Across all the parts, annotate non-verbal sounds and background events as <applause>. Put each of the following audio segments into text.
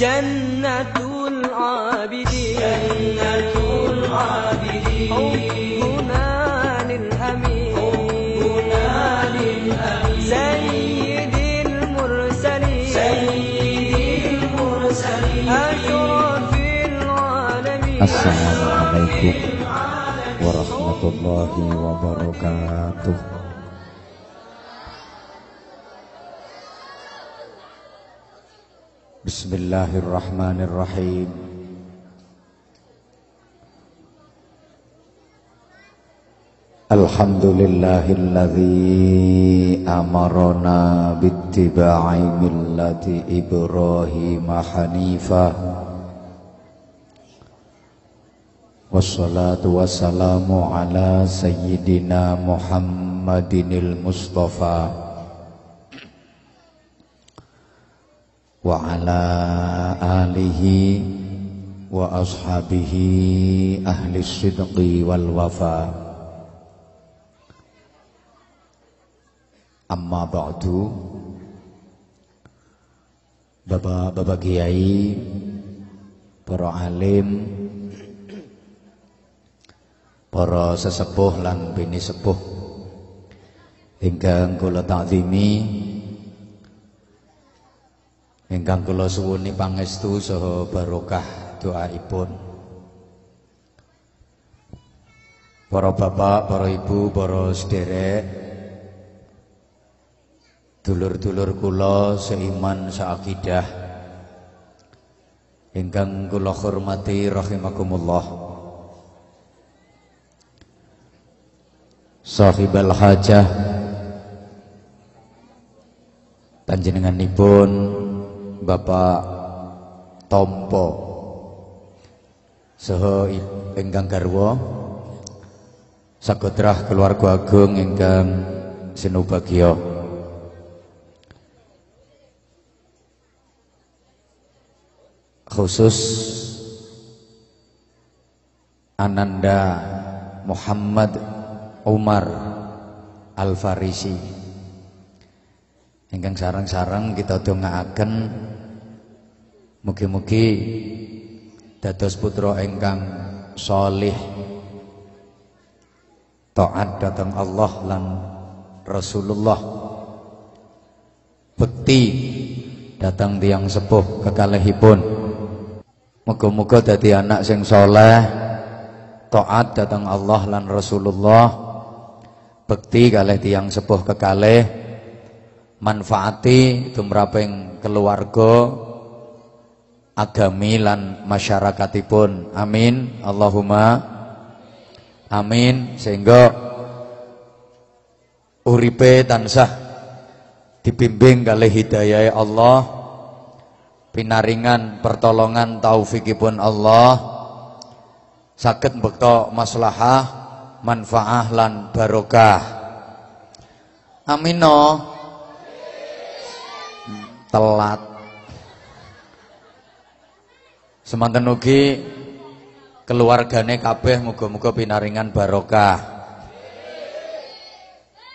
جنة العابدين. جنة العابدين. حبنا للأمين. حبنا للأمين. سيد المرسلين. سيد المرسلين. أشرف العالمين. Assalamualaikum warahmatullahi wabarakatuh Bismillahirrahmanirrahim Alhamdulillahilladzi amarona bittiba'i millati Ibrahim hanifah Wassalatu wassalamu ala sayyidina Muhammadinil Mustafa Wa ala alihi wa ashabihi ahli sidqi wal wafa. Amma ba'du. Bapak-bapak kiai Para alim Para sesepuh lan bini sepuh Ingkang kula takzimi Ingkang kula suwuni pangestu saha barokah doaipun. Para bapak, para ibu, para sederek Dulur-dulur kula seiman seakidah Ingkang kula hormati rahimakumullah. Sahibal hajah Panjenenganipun Bapak Tompo. Saha ingkang garwa. Sagodrah keluarga agung ingkang sinubagya khusus Ananda Muhammad Umar Al-Farisi ingkang sarang-sarang kita dongaaken. Mugi-mugi dados putra ingkang solih taat datang Allah lan Rasulullah. Bekti datang tiang sepuh kekalihipun. Moga-moga dadi anak sing soleh, taat datang Allah lan Rasulullah, bekti kalih tiang sepuh kekalih, manfaati tumraping keluarga, agami lan masyarakatipun. Amin. Allahumma amin sehingga uripe tansah dibimbing kalih hidayah Allah pinaringan pertolongan taufikipun Allah sakit bekto maslahah manfaah lan barokah amino telat. Semanten ugi keluargane kabeh muga-muga pinaringan barokah.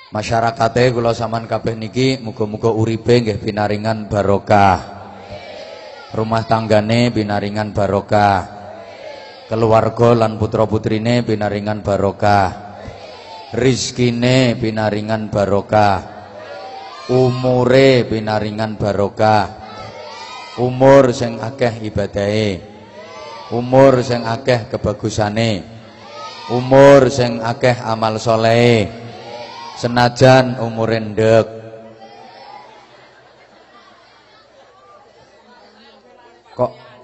Masyarakate kula sampean kabeh niki muga-muga uripe nggih pinaringan barokah. Rumah tanggane binaringan barokah. Keluarga lan putra putrine binaringan barokah. Rizkine binaringan barokah umure binaringan barokah umur sing akeh ibadahe umur sing akeh kebagusane umur sing akeh amal soleh senajan umur ndek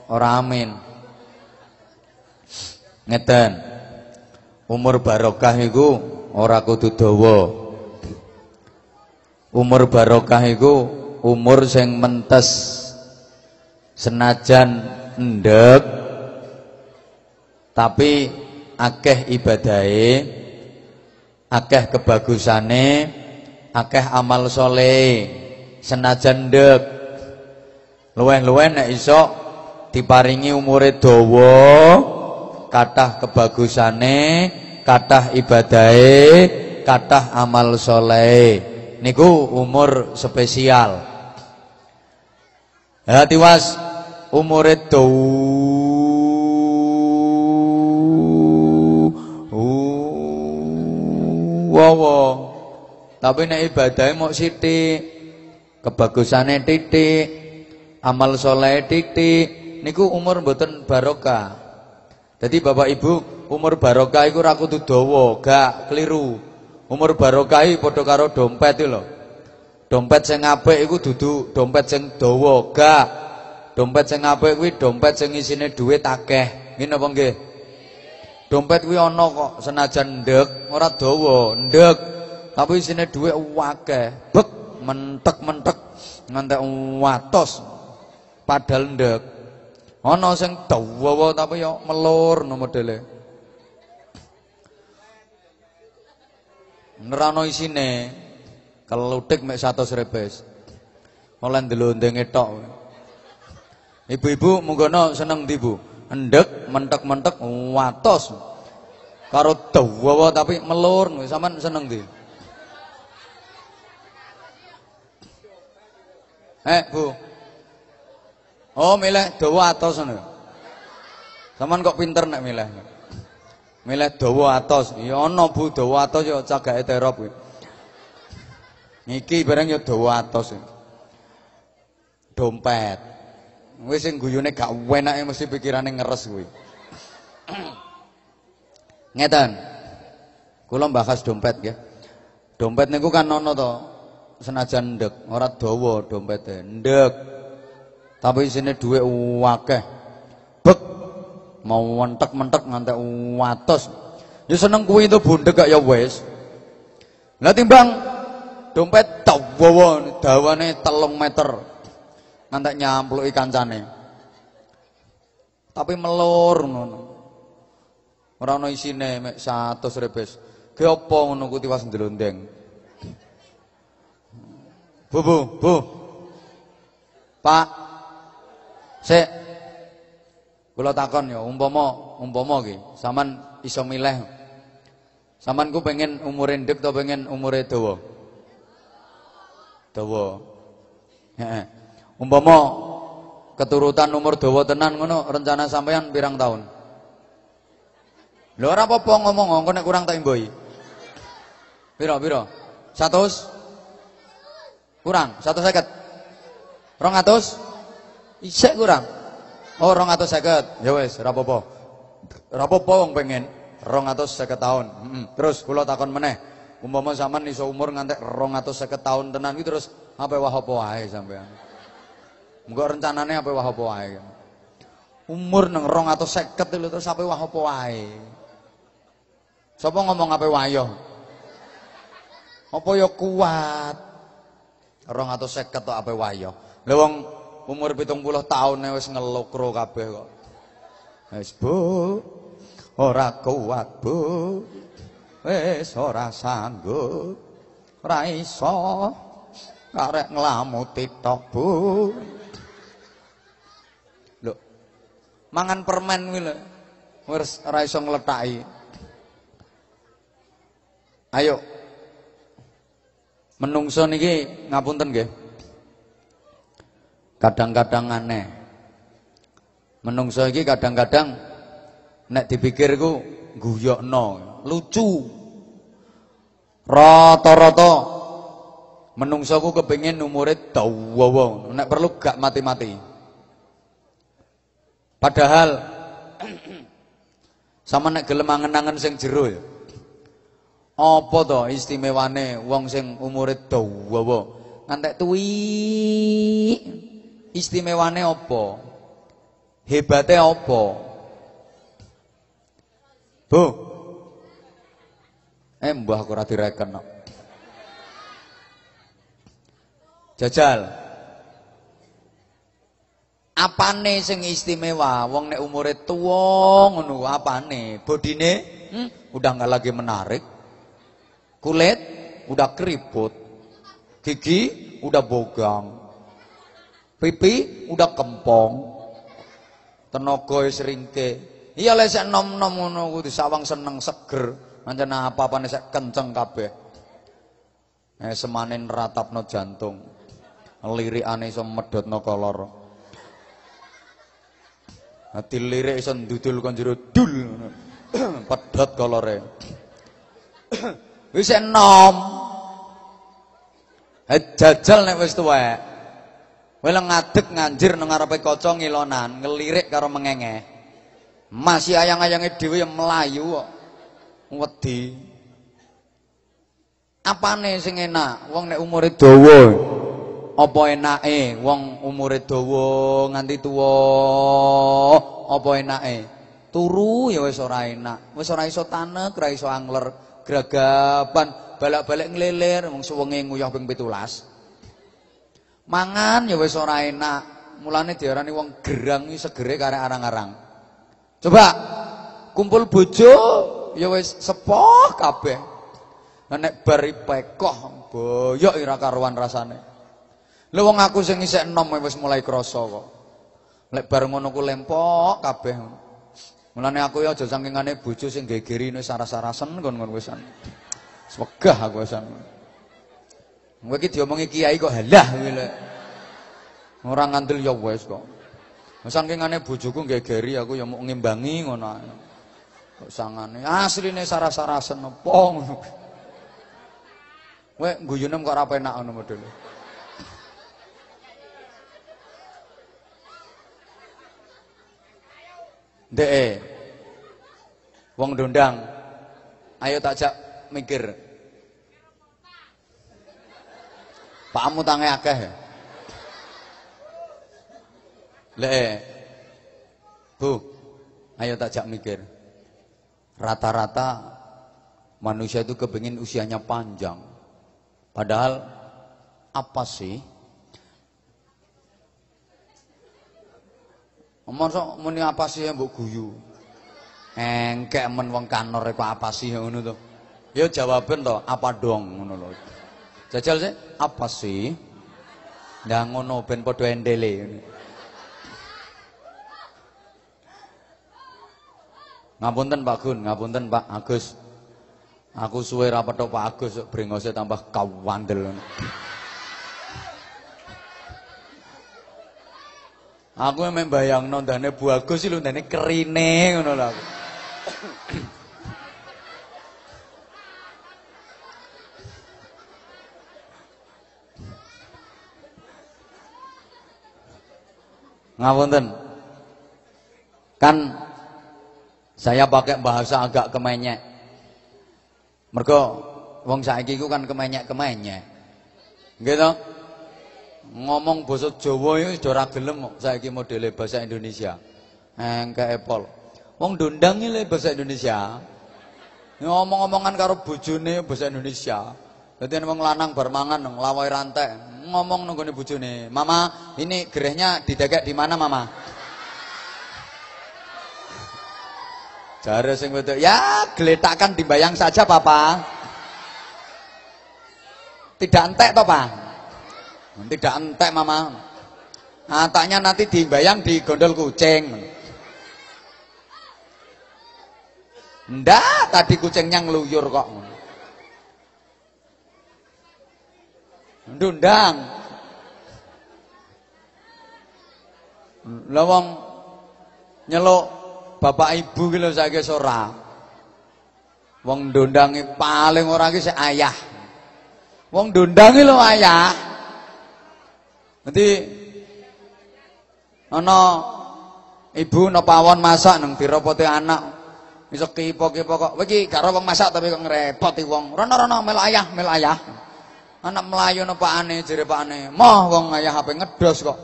Ora amin. Ngeten. Umur barokah iku ora kudu dawa. Umur barokah iku umur sing mentes. Senajan ndek tapi akeh ibadahe, akeh kebagusane, akeh amal soleh. Senajan ndek luweh-luweh nek iso diparingi umure dawa kathah kebagusane kathah ibadahe kathah amal soleh niku umur spesial. Ya tiwas dawa wawa tapi nek ibadahe mok sithik kebagusane titik amal soleh titik niku umur mboten barokah. Jadi bapak ibu umur barokah iku ra kudu dawa gak keliru umur barokah iki padha karo dompet lho. Dompet sing apik iku dudu dompet sing dawa gak dompet sing apik kuwi dompet sing isine dhuwit akeh. Ngene apa nggih? Dompet kuwi ana kok senajan ndek ora dawa ndek. Tapi isine dhuwit akeh. Bek mentek-mentek ngantek watos. Padahal ndek. Ana sing dawa tapi ya melur no modele nerano isine kelutik mek 100 rebes oleh ndelondenge tok ibu-ibu munggono seneng ndi Bu ndek mentek-mentek watos karo dawa tapi melur sampean seneng ndi Eh, Bu. Oh, milih dawa atos ngono. Saman kok pinter nek milih. Milih dawa atos. Ya ana Bu dawa atos ya cagake terop kuwi. Niki bareng ya dawa atos. Dompet. Wis sing guyune gak enake mesti pikirane ngeres kuwi. <clears throat> Ngeten. Kula bahas dompet ya. Dompet niku kan ana to senajan ndek, ora dawa dompete, ndek. Tapi isine dhuwit akeh. Mau mentek-mentek ngantek watos. Ya seneng kuwi itu bundek gak ya wis. Lah timbang dompet dawa dawane telung meter. Ngantek nyampluki kancane. Tapi melur ngono. Ora ana isine mek 100 rebes. Ki apa tiwas ndlondeng. Bu, bu, bu. Pak. Sik. Kula takon ya, umpama umpama iki, sampean iso milih. Sampean ku pengen umure ndek atau pengen umure dawa? Dawa. Umpama keturutan umur dawa tenan ngono, rencana sampean pirang tahun? Lho ora apa-apa ngomong, engko nek kurang tak imboi. Piro? 100? Kurang, 150. 200? Isek kurang. Oh, 250. Ya wis, ora apa-apa. Ora apa-apa wong pengen 250 tahun. Heeh. Terus kula takon meneh. Umpama sampean iso umur ngantek 250 tahun tenan iki terus apa wah apa wae sampean. Engko rencanane apa wah apa wae. Umur nang 250 lho terus apa wah apa wae. Ngomong apa wayo? Apa ya kuat? 250 tok apa wayo. Lha wong umur 70 tahun wis ngelokro kabeh kok. Wis Bu, ora kuat Bu. Wis ora sanggup. Ora iso karek nglamuti tok Bu. Lho. Mangan permen kuwi lho. Wis ora iso ngletaki. Ayo. Menungso niki ngapunten nggih. Kadang-kadang aneh. Menungso iki kadang-kadang nek dipikir iku guyokno, lucu. Rata-rata menungso ku kepengin umure dawa, nek perlu gak mati-mati. Padahal <clears throat> sama nek gelem angen-angen sing jero ya. Apa to istimewane wong sing umure dawa? Ngantek tuwi. Istimewane apa? Hebate apa? Bu. Eh mbah aku ora direken kok. Jajal. Apane sing istimewa? Wong nek umure tuwa ngono apane? Bodine hmm, udah nggak lagi menarik. Kulit udah keriput. Gigi udah bogang. Pipi udah kempong. Tenaga wis ringke. Iya lek sik nom-nom ngono ku disawang seneng seger. Pancen apa-apane sik kenceng kabeh. Eh semanin ratapno jantung. Lirikane iso medhotno kolor. Ati lirik iso ndudul kon jero dul. <clears throat> Pedhot kolore. Wis enom. Eh jajal nek wis tuwek. Kowe ngadeg nganjir nang ngarepe kaca ngilonan, ngelirik karo mengenge. Masih ayang-ayange yang melayu kok. Wedi. Apane sing enak? Wong nek umure dawa. Apa enake wong umure dawa nganti tuwa? Apa enake? Turu ya wis ora enak. Wis ora iso tanek, ora iso angler, gragapan, balak-balik nglelir wong suwenge nguyah ping 17. Mangan ya wis ora enak. Mulane diarani wong gerang iki segere karek arang-arang. Coba kumpul bojo ya wis sepoh kabeh. Nek bari pekoh boyok ira karuan rasane. Lha wong aku sing isih enom wis mulai krasa kok. Lek bar ngono ku lempok kabeh. Mulane aku ya aja sangkingane bojo sing gegeri wis saras-sarasen kon-kon wisan. Wegah aku wisan. Kowe iki diomongi kiai kok halah kowe lek. Ora ngandel ya wis kok. Sangkingane bojoku gegeri aku ya mau ngimbangi ngono. Kok sangane asline saras-sarasen apa ngono. Kowe guyune kok ora penak ngono modele. Ndek. Wong dondang. Ayo takjak mikir. Pakmu tange akeh. ya? Lek. Bu. Ayo takjak mikir. Rata-rata manusia itu kepingin usianya panjang. Padahal apa sih Masa muni apa sih yang mbok guyu? Engkek men wong kanor apa sih ngono to. Ya jawaben to, apa dong ngono lho. Jajal sih, apa sih? Ndah ngono ben padha endele. Ngapunten Pak Gun, ngapunten Pak Agus. Aku suwe ra petok Pak Agus brengose tambah kawandel. Aku memang bayang nondane Bu Agus sih lundane kerine ngono aku. Ngapunten. Kan saya pakai bahasa agak kemenyek. Mergo wong saiki ku kan kemenyek-kemenyek. Gitu. ngomong basa Jawa iki sudah ora gelem kok saiki modele bahasa Indonesia. Engke Apple. Wong ndondang le bahasa Indonesia. Ngomong-ngomongan karo bojone bahasa Indonesia. Dadi wong lanang bar mangan nglawai rantai, ngomong nunggone bojone, "Mama, ini gerehnya didegek di mana, Mama?" Jare sing wedok, "Ya, geletakkan dibayang saja, Papa." Tidak entek toh, Pak? Tidak entek mama. Atanya nanti dibayang di gondol kucing. Ndak, tadi kucingnya ngeluyur kok. Ndundang. Lah wong nyeluk bapak ibu ki lho saiki ora. Wong ndondangi paling ora ki ayah. Wong ndondangi lho ayah. Nanti ana ibu napa pawon masak nang diropote anak. Iso kipo-kipo kok. Kowe iki gak wong masak tapi kok ngrepoti wong. Rono-rono melu ayah, melu ayah. Anak melayu napa ane jere pakane. Moh wong ayah HP ngedos kok.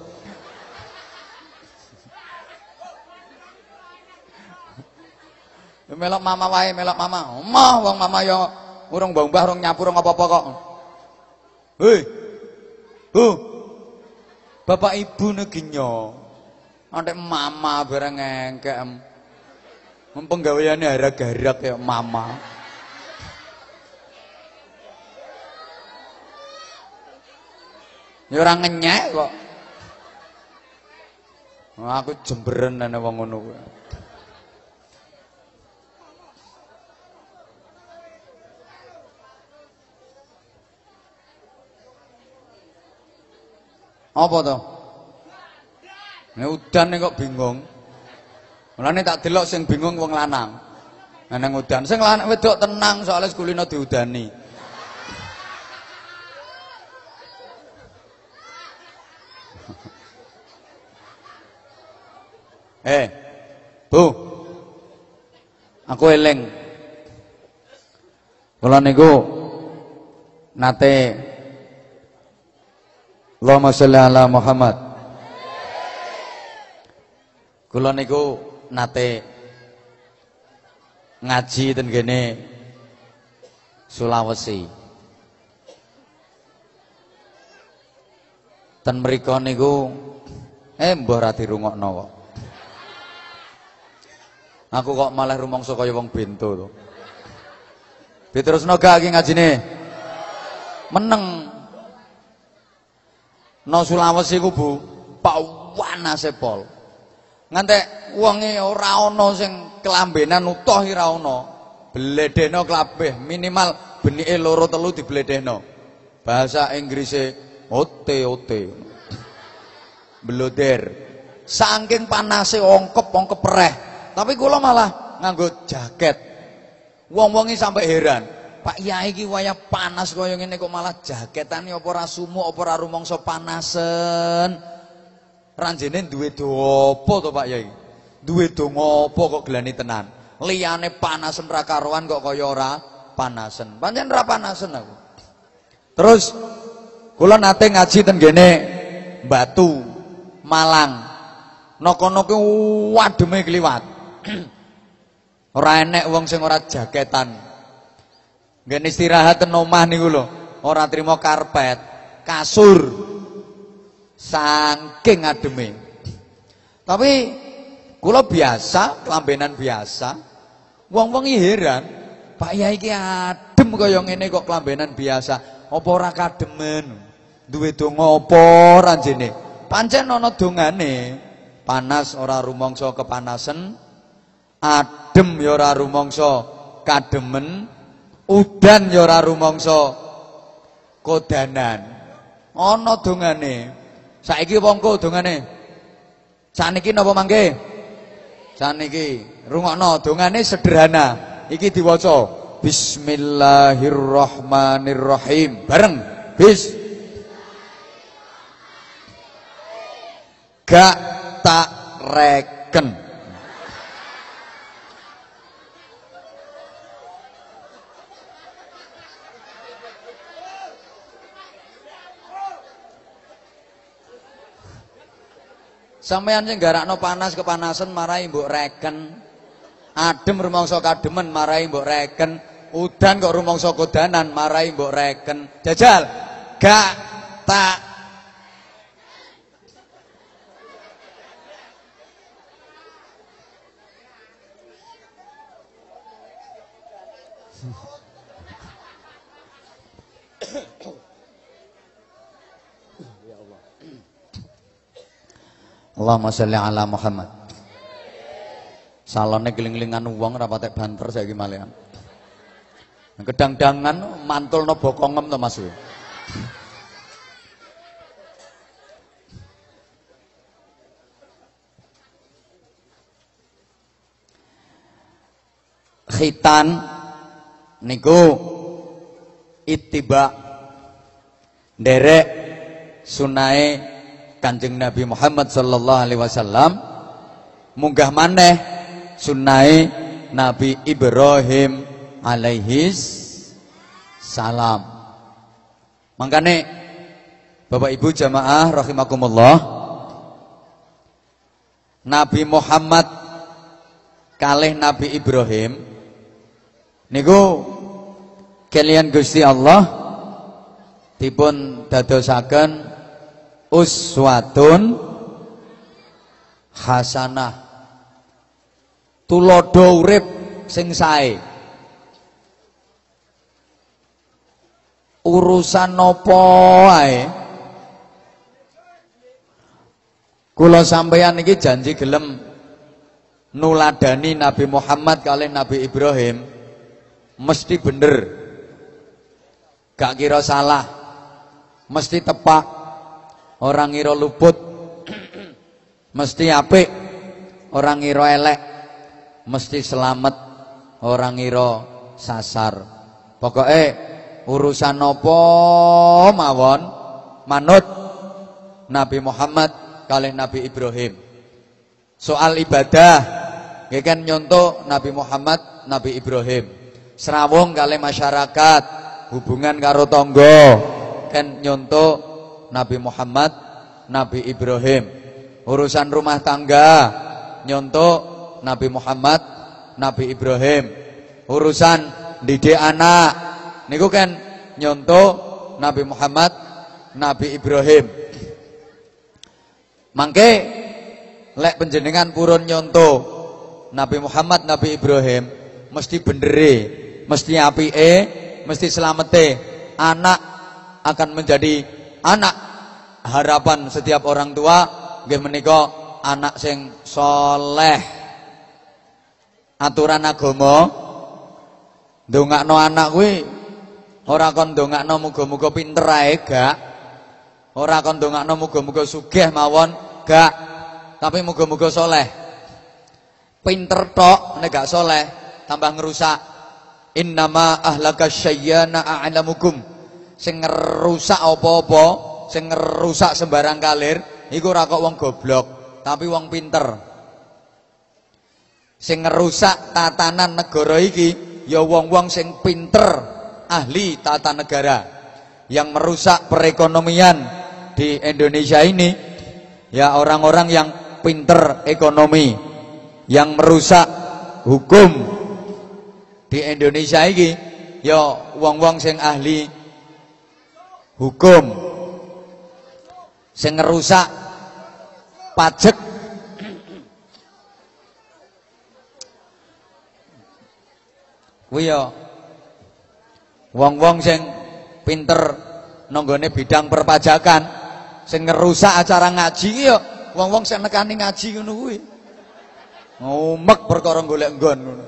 Melok mama wae, melok mama. Moh wong mama yo urung mbah-mbah urung nyapu urung apa-apa kok. Hei. Bu. Bapak ibu neginyo. Antek mama bareng engkek. Penggaweane harag-harag ya mama. Ya ora ngenyek kok. Wah, aku jemberen ana wong ngono kuwi. Apa to? Nek udan kok bingung. Mulane tak delok sing bingung wong lanang. Nang udan sing lanang wedok tenang soalnya sekulino diudani. Eh, Bu. Aku eling. Kula niku nate Allahumma sholli ala Muhammad. Kula niku nate ngaji ten kene Sulawesi. Ten mriku niku eh mbah ra dirungokno kok. Aku kok malah rumangsa kaya wong bento to. Diterusno gak iki ngajine? Meneng. No Sulawesi ku Bu, pawanase pol. Ngantek wonge ora ana sing kelambenan utuh ora ana. Bledehno kabeh, minimal benike loro telu dibledehno. Bahasa Inggrise ote ote. Bloder. Saking panase ongkep ongkep pereh. Tapi kula malah nganggo jaket. Wong-wonge sampai heran. Pak Yai iki waya panas kaya ngene kok malah jaketane apa ora sumuk apa ora rumangsa panasen. Ranjene duwe do apa to Pak Yai? Duwe do ngopo kok gelani tenan? Liyane panasen ra karuan kok kaya ora panasen. Pancen ra panasen aku. Terus kula nate ngaji ten gene Batu, Malang. Nokono ku wademe kliwat. <clears throat> ora enek wong sing ora jaketan. Nggen istirahat ten omah niku lho, ora trimo karpet, kasur. Saking ademe. Tapi kula biasa, kelambenan biasa. Wong-wong heran, Pak Yai iki adem kaya ngene kok kelambenan biasa. Apa ora kademen? Duwe donga apa ranjene? Pancen ana dongane. Panas ora rumangsa kepanasen, adem ya ora rumangsa kademen, udan ya ora rumangsa kodanan. Ana dongane. Saiki apa engko dongane? Saniki napa mangke? Saniki rungokno dongane sederhana. Iki diwaca Bismillahirrahmanirrahim. Bareng. Bis. Gak tak reken. Sampeyan sing garakno panas kepanasan marahi mbok reken. Adem rumangsa kademen marahi mbok reken. Udan kok rumangsa kodanan marahi mbok reken. Jajal. Gak tak Allahumma sholli ala Muhammad. Salone geling-gelingan wong ora patek banter saiki malian. Kedang-dangan mantulno bokongem to Mas. Khitan niku ittiba derek sunae Kanjeng Nabi Muhammad sallallahu alaihi wasallam munggah maneh sunai Nabi Ibrahim alaihi salam. Mangkane Bapak Ibu jamaah rahimakumullah Nabi Muhammad kalih Nabi Ibrahim niku kalian Gusti Allah dipun dadosaken uswatun hasanah tulodo urip sing sae. Urusan nopo wae kula sampeyan iki janji gelem nuladani Nabi Muhammad kali Nabi Ibrahim. Mesti bener. Gak kira salah. Mesti tepak orang ngira luput mesti apik orang ngira elek mesti selamat, orang ngira sasar. Pokoke urusan apa mawon manut Nabi Muhammad kali Nabi Ibrahim. Soal ibadah nggih kan nyontoh Nabi Muhammad, Nabi Ibrahim. Serawung kali masyarakat, hubungan karo tonggo kan nyontoh Nabi Muhammad, Nabi Ibrahim. Urusan rumah tangga nyontoh Nabi Muhammad, Nabi Ibrahim. Urusan didik anak niku kan nyontoh Nabi Muhammad, Nabi Ibrahim. Mangke lek penjenengan purun nyonto Nabi Muhammad Nabi Ibrahim mesti bendere, mesti apike, mesti selamete. Anak akan menjadi anak harapan setiap orang tua nggih menika anak sing soleh. Aturan agama ndongakno anak kuwi ora kon ndongakno muga-muga pinter ae gak. Ora kon ndongakno muga-muga sugih mawon, gak. Tapi muga-muga soleh. Pinter tok nek gak soleh tambah ngerusak. Innama ahlaka syayyana a'lamukum. Sing ngerusak apa-apa, sing ngerusak sembarang kalir iku ora kok wong goblok, tapi wong pinter. Sing ngerusak tatanan negara iki ya wong-wong sing pinter, ahli tata negara. Yang merusak perekonomian di Indonesia ini ya orang-orang yang pinter ekonomi yang merusak hukum di Indonesia ini ya wong-wong sing ahli hukum sing ngerusak pajak kuwi ya wong-wong sing pinter nanggone bidang perpajakan sing ngerusak acara ngaji ya wong-wong sing nekani ngaji ngono kuwi. Ngumek perkara golek nggon ngono.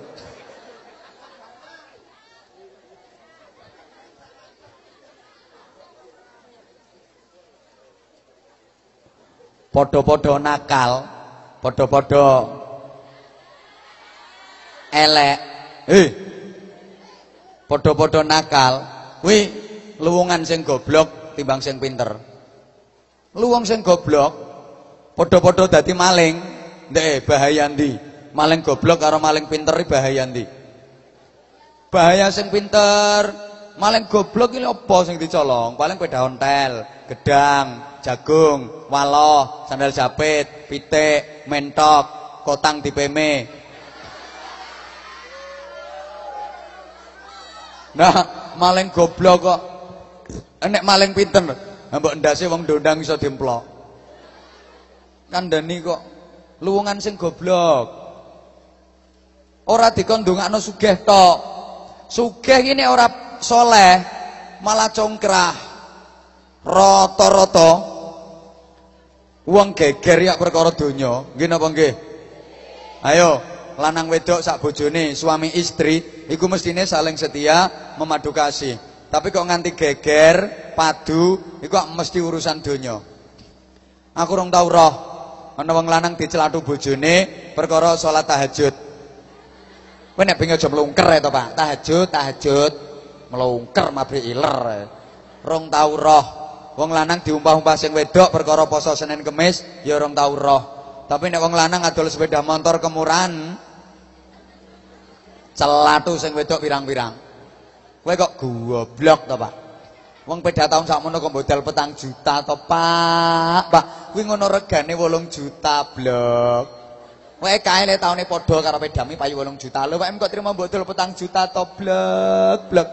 Padha-padha nakal, padha-padha elek. Eh. Padha-padha nakal, kuwi luwungan sing goblok timbang sing pinter. Lu wong sing goblok padha-padha dadi maling, ndek bahaya ndi? Maling goblok karo maling pinter bahaya ndi? Bahaya sing pinter, maling goblok iki apa sing dicolong? Paling peda ontel, gedang, jagung, waloh, sandal japit, pitik, mentok, kotang dipeme. Nah, maling goblok kok enek maling pinter Mbok ndase wong ndondang iso dimplok. Kandhani kok luwungan sing goblok. Ora dikon ndongakno sugih tok. Sugih iki ora soleh, malah congkrah. Rata-rata wong geger ya perkara donya. Nggih napa nggih? Ayo, lanang wedok sak bojone, suami istri iku mestine saling setia, memadu kasih. Tapi kok nganti geger, padu, iku mesti urusan donya. Aku rong tau roh ana wong lanang dicelatu bojone perkara salat tahajud. Kowe nek pengen aja mlungker ya Pak. Tahajud, tahajud, mlungker mabrik iler. Rong tau roh. Wong lanang diumpah-umpah sing wedok perkara poso Senin Kemis, ya rong tau roh. Tapi nek wong lanang adol sepeda motor kemurahan, celatu sing wedok pirang-pirang. Kowe kok goblok to, Pak? Wong peda tahun sakmono kok modal petang juta to, Pak. Pak, kuwi ngono regane 8 juta blok. Kowe kae le taune padha karo pedami payu 8 juta. Lho, Pak, kok trimo modal petang juta to, blok, blok.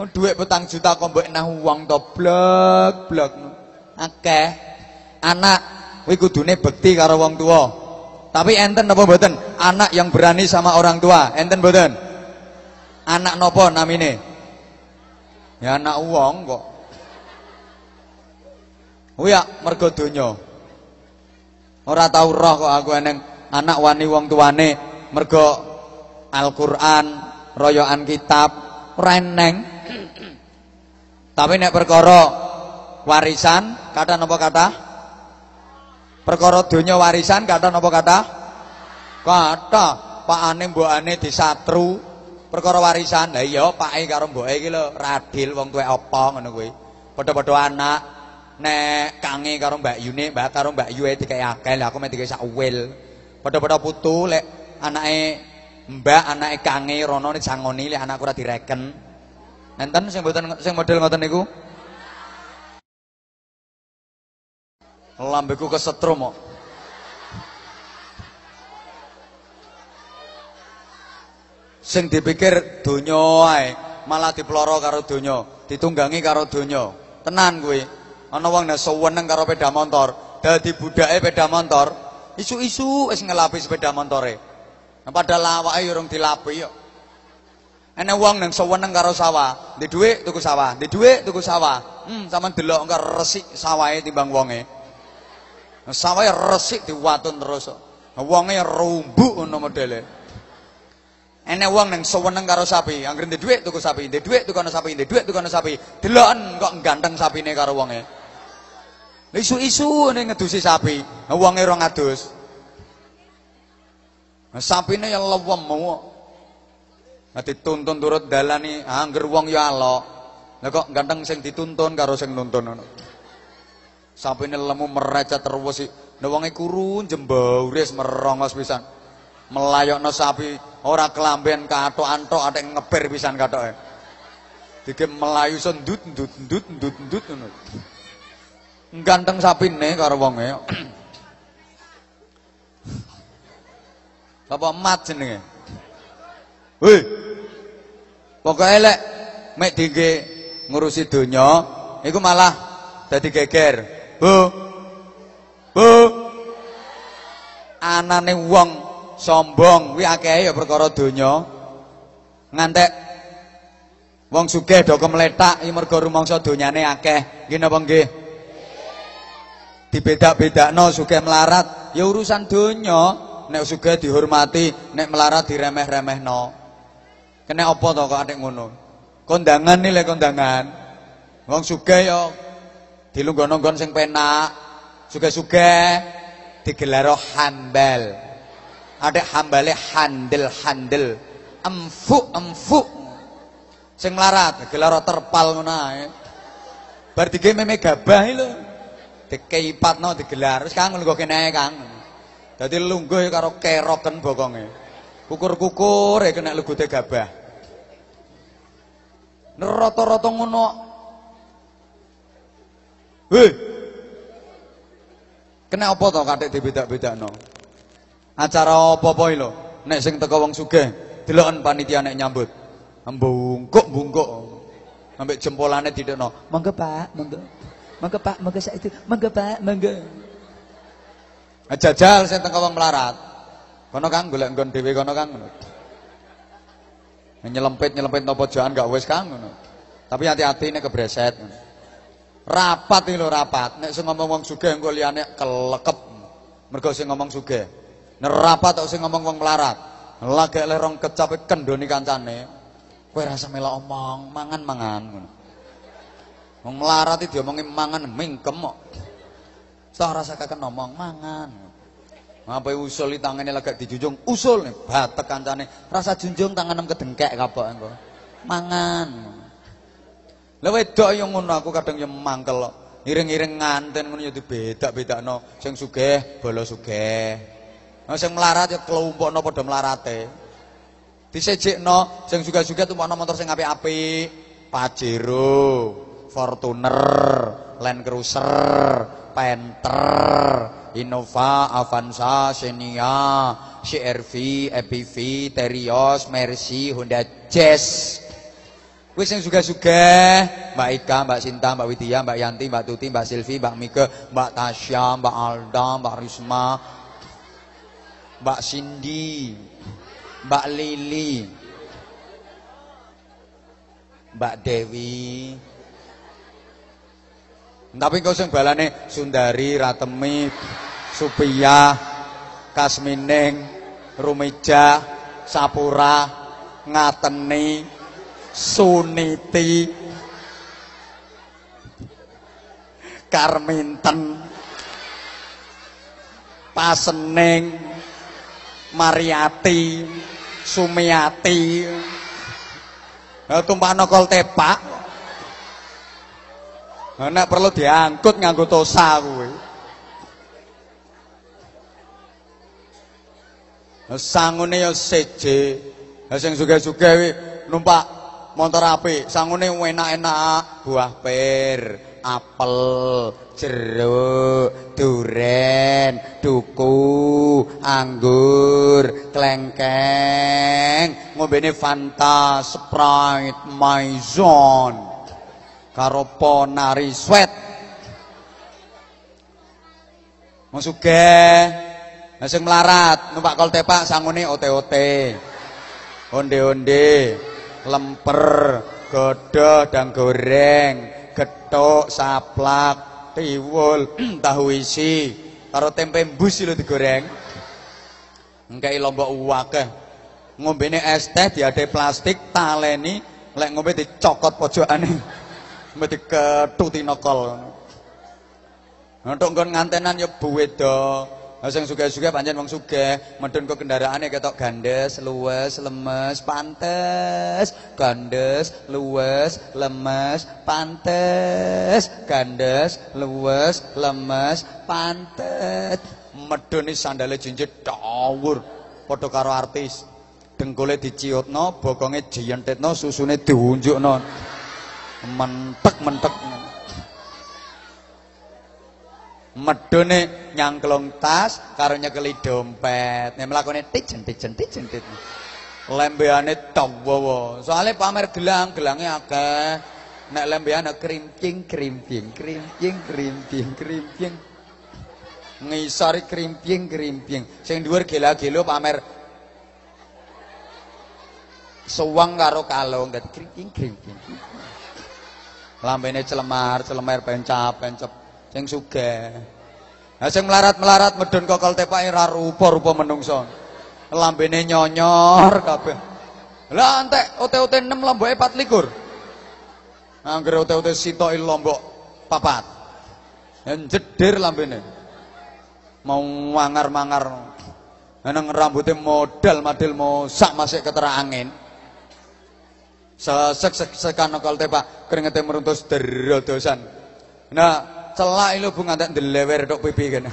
Wong dhuwit petang juta kok mbok nah uang to, blok, blok. Akeh. Anak kuwi kudune bekti karo wong tua. Tapi enten apa mboten? Anak yang berani sama orang tua, enten mboten? Anak nopo namine? Ya anak uang kok. Oh ya, mergo donya. Ora tau roh kok aku eneng anak wani wong tuane mergo Al-Qur'an, royokan kitab, ora eneng. Tapi nek perkara warisan, kata napa kata? Perkara donya warisan kata napa kata? Kata pakane mbokane disatru perkara warisan. Lah iya pake karo mboke iki lho radil wong tuwek apa ngono kuwi. Padha-padha anak nek kange karo Mbak Yune, Mbak karo Mbak Yue dikek akeh, lah aku mek dikek sak wil. Padha-padha putu lek anake Mbak anake kange rono nek sangoni lek anakku ora direken. Nenten sing mboten sing model ngoten niku? Lambeku kesetrum kok. Sing dipikir donya ae, malah diploro karo donya, ditunggangi karo donya. Tenan kuwi. Ana wong nek seneng karo sepeda motor, dadi budake sepeda motor, isu-isu wis ngelapi sepeda motore. Padahal awake urung dilapi yo. Ana wong nang seneng karo sawah, ndek dhuwit tuku sawah, ndek dhuwit tuku sawah. Hmm, sampean delok engko resik sawahe timbang wonge. Sawahe resik diwatun terus. Wonge rumbuk ngono modele. Enek wong nang seneng karo sapi, anggere ndek dhuwit tuku sapi, ndek dhuwit tuku sapi, ndek dhuwit tuku sapi. Deloken kok ganteng sapine karo wonge. Isu-isu ning ngedusi sapi, nah, wonge ora ngadus. Nah, sapine ya lewem mau. Nah, dituntun turut dalani, angger wong ya alok. Lah kok ganteng sing dituntun karo sing nuntun ngono. Sapine lemu merecet terus Nah wonge kuru jembauris merongos pisan. Melayokno sapi ora kelamben katok tok atek ngeber pisan katoke. Dike melayu sendut ndut ndut ndut ndut ngono. Ganteng sapine karo wonge. Bapak mat jenenge. Hei. Pokoke lek mek dingge ngurusi donya iku malah dadi geger. Bu. Bu. Anane wong sombong kuwi akeh ya perkara donya. Ngantek wong sugih do kemletak iki mergo rumangsa donyane akeh. Nggih napa nggih? Dibedak-bedakno sugih melarat ya urusan donya. Nek sugih dihormati, nek melarat diremeh-remehno. Kena apa to kok atik ngono? Kondangan nih le kondangan. Wong sugih ya dilunggon-lunggon sing penak. Sugih-sugih digelaro handal. Ada hambale handel-handel. Empuk-empuk. Sing melarat gelaro terpal ngono ae. Bar dige meme gabah lho. Dikeipatno digelar. Wis Kang lungguh kene Kang. Dadi lungguh karo keroken bokonge. Kukur-kukur ya kena legute gabah. Rata-rata ngono. Hei. Kena apa to katik dibedak-bedakno? Acara apa-apa iki lho. Nek sing teko wong sugih, deloken panitia nek nyambut. Mbungkuk-mbungkuk. Ambek jempolane didekno. Monggo Pak, monggo. Monggo Pak, monggo sak itu. Monggo Pak, monggo. Jajal sing teko wong melarat. Kono Kang golek nggon dhewe kono Kang. Nyelempit-nyelempit napa pojokan gak wis Kang ngono. Tapi hati-hati nek kebreset. Rapat iki lho rapat. Nek sing ngomong wong sugih engko liyane kelekep. Mergo sing ngomong sugih. Nek rapat tok sing ngomong wong melarat. Lagek le rong kecap kendoni kancane. Kowe rasa melok omong, mangan-mangan ngono. Wong melarat diomongi mangan mingkem kok. Sak rasa kakek ngomong mangan. Ngapain usul di tangannya lagi dijunjung? Usul nih batek kancane rasa junjung tangan kedengkek kapok engko. Mangan. Lha wedok yang ngono aku kadang yang mangkel kok. Iring-iring nganten ngono ya dibedak-bedakno sing sugih bala sugih. Nah sing melarat ya kelompokno padha melarate disejekno sing sugih-sugih tumpakno motor sing apik-apik. Pajero Fortuner Land Cruiser Panther Innova, Avanza, Xenia, CRV, EPV, Terios, Mercy, Honda Jazz. Wis sing sugih-sugih, Mbak Ika, Mbak Sinta, Mbak Widya, Mbak Yanti, Mbak Tuti, Mbak Silvi, Mbak Mike, Mbak Tasya, Mbak Alda, Mbak Risma, Mbak Cindy, Mbak Lili, Mbak Dewi. Tapi kau sing balane Sundari, Ratemi, Supia, Kasmining, Rumija, Sapura, Ngateni, Suniti, Karminten, Pasening, Mariati, Sumiati. Ya tumpakno kol tepak. Nek perlu diangkut nganggo tosa kuwi. Sangune ya seje. Sing sugih-sugih kuwi numpak motor apik, sangune enak-enak, buah pir, apel, jeruk, duren, duku, anggur, klengkeng, ngombene Fanta, Sprite, Maison, karo Ponari Sweat. Mau. Lah sing melarat numpak kol tepak ote-ote. Onde-onde, lemper, godho dan goreng, getuk, saplak, tiwul, <clears throat> tahu isi, karo tempe mbus lho digoreng. Engkei lombok akeh. Ngombene es teh diade plastik, taleni, lek ngombe dicokot pojokane. Ngombe diketuti nokol. Untuk ngantenan ya buwedo. Sing sugih-sugih pancen wong sugih, medun kok kendaraane ketok gandes, luwes, lemes, pantes. Gandes, luwes, lemes, pantes. Gandes, luwes, lemes, pantes. Medun sandale jinjit dawur padha karo artis. Dengkule diciutno, bokonge jiyentetno, susune diunjukno. Mentek-mentek. medone nyangklong tas karo nyekeli dompet. Nek mlakone tijen tijen tijen tijen. Lembeane dawa soalnya pamer gelang gelange akeh. Nek lembeane krimping krimping krimping krimping krimping ngisori krimping krimping sing dhuwur gela-gelo pamer suwang karo kalung. Dadi krimping krimping lambene celemar celemar pencap pencap sing sugih. Lah sing melarat-melarat medun kokol tepake ra rupa-rupa menungso. Lambene nyonyor kabeh. Lah entek ote-ote 6 lomboke 24. Angger ote-ote sitoki lombok papat. Jedir lambene. Mau mangar-mangar. Nang rambutnya modal madil mau sak masih ketera angin. Sesek sek sekan tepak keringetnya meruntus derodosan. Nah, celak lho Bu ngantek ndelewer tok pipi kene.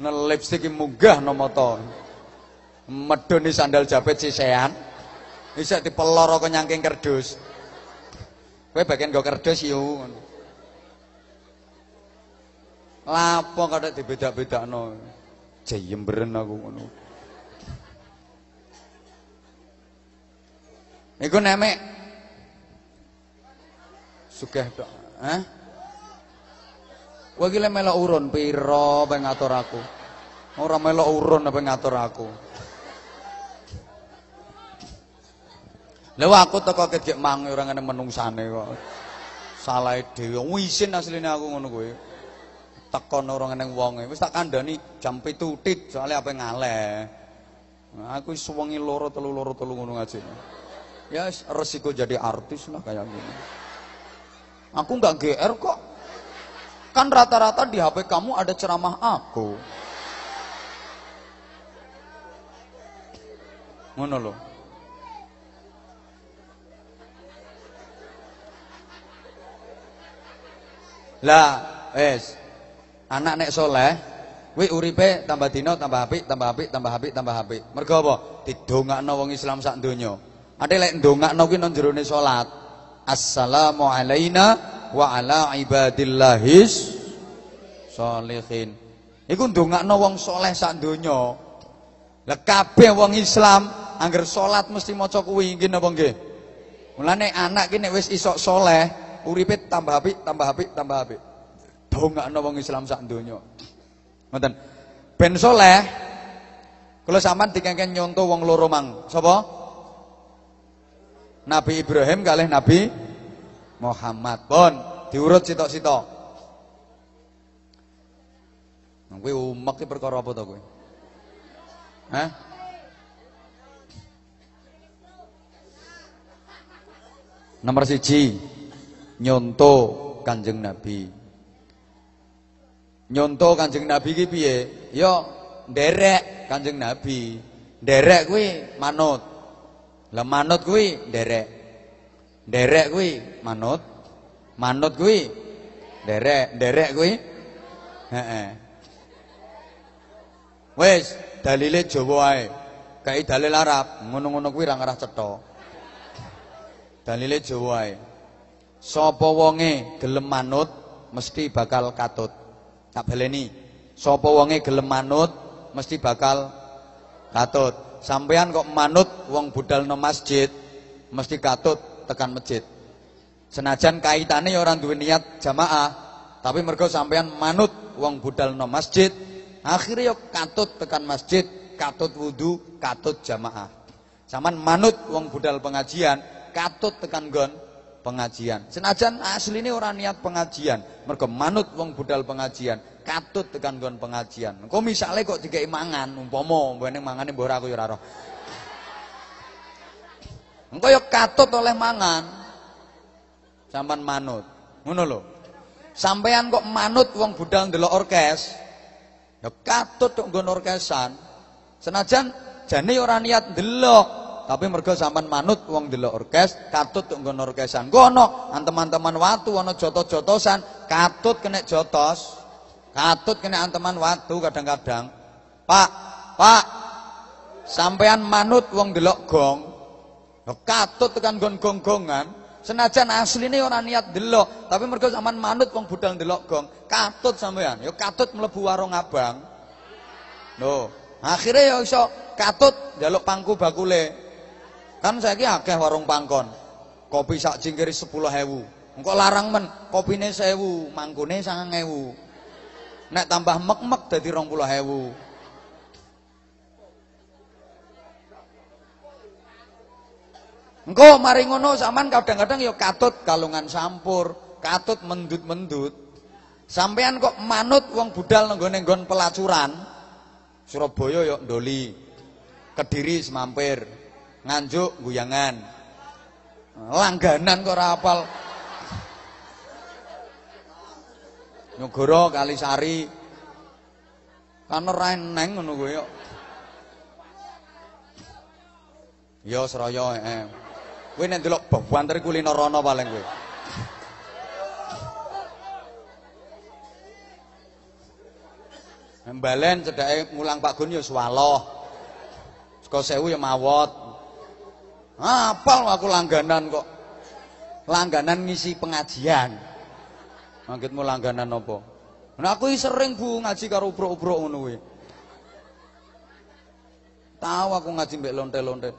Ne lipstik munggah no moto. Medoni sandal jepit sisean. Isek dipelor kok nyangking kerdus. Kowe bagian go kerdus yo. Lapo kadek dibeda-bedakno. Jayemberen aku ngono. Iku nemek sugih tok. Hah? Kowe iki melok urun pira ben ngatur aku. Ora melok urun apa ngatur aku. Lha aku teko kegek mang ora ngene menungsane kok. Salah dhewe. Wisin asline aku ngono kowe. Teko ora ngene wonge. Wis tak kandhani jam 7 tit soalnya apa ngaleh. Aku suwengi loro telu loro telu ngono ngaji. Ya resiko jadi artis lah kayak gini. Aku nggak GR kok. Kan rata-rata di HP kamu ada ceramah aku. Ngono loh. Lah, wes. Anak nek soleh, wi uripe tambah dino, tambah apik, tambah apik, tambah apik, tambah apik. Mergo apa? Didongakno wong Islam sak donya. Ade lek ndongakno kuwi nang jerone salat. Assalamu alaina wa ala ibadillahis sholihin. Iku ndongakno wong soleh sak donya. Lah kabeh wong Islam angger salat mesti maca kuwi nggih napa nggih? Mulane anak ki nek wis iso soleh, uripe tambah apik, tambah apik, tambah apik. Dongakno wong Islam sak donya. Ngoten. Ben soleh kula sampean dikengken nyonto wong loro mang. Sapa? Nabi Ibrahim kalih Nabi Muhammad. Pun diurut sitok-sitok. Kowe umek ki perkara apa to kowe? Hah? Nomor siji nyonto Kanjeng Nabi. Nyonto Kanjeng Nabi ki piye? Ya nderek Kanjeng Nabi. Nderek kuwi manut. Lah manut kuwi nderek. Nderek kuwi manut. Manut kuwi nderek. Nderek kuwi heeh. Wis, dalile Jawa ae. Kae dalil Arab, ngono-ngono kuwi ra ngarah cetha. Dalile Jawa ae. Sapa wonge gelem manut mesti bakal katut. Tak baleni. Sapa wonge gelem manut mesti bakal katut. Sampean kok manut wong budal no masjid mesti katut tekan masjid. Senajan kaitane ya ora duwe niat jamaah, tapi mergo sampean manut wong budal no masjid, akhirnya ya katut tekan masjid, katut wudu, katut jamaah. Saman manut wong budal pengajian, katut tekan gon pengajian. Senajan asline ora niat pengajian, mergo manut wong budal pengajian, katut tekan gon pengajian. Engko misale kok dikeki mangan, umpama mbene mangane mbok aku ya ora roh. Katut oleh mangan. Sampan manut. Ngono lho. Sampean kok manut wong budal ndelok orkes. Ya katut tok nggon orkesan. Senajan jane ora niat ndelok, tapi mergo sampean manut wong ndelok orkes, katut nggon orkesan. Kono teman-teman watu ana jotos-jotosan, katut kena jotos. Katut kena anteman watu kadang-kadang. Pak, Pak. Sampean manut wong ndelok gong. Katut tekan gong-gong-gongan. Senajan asline ora niat delok, tapi mergo sampean manut wong budal ndelok gong, katut sampean. Ya katut mlebu warung abang. Lho, akhirnya ya iso katut njaluk pangku bakule. Kan saiki akeh warung pangkon. Kopi sak jingkiri 10.000. Engko larang men, kopine 1000, mangkune 9.000. Nek tambah mek-mek dadi 20.000. Engko mari ngono sampean kadang-kadang ya katut kalungan sampur, katut mendut-mendut. Sampean kok manut wong budal nenggone nggon pelacuran. Surabaya ya ndoli. Kediri semampir. Nganjuk guyangan. Langganan kok ora. Nyogoro Kalisari. Kan ora eneng ngono kuwi ya. Ya Seraya eh. Kowe nek ndelok babanter kuliner rono paling kowe. Mbalen cedake mulang Pak Gun ya swaloh. Sewu ya mawot. Apal aku langganan kok. Langganan ngisi pengajian. Mangkitmu langganan apa? Nah aku sering Bu ngaji karo ubruk-ubruk ngono kuwi. Tahu aku ngaji mbek lonte-lonte.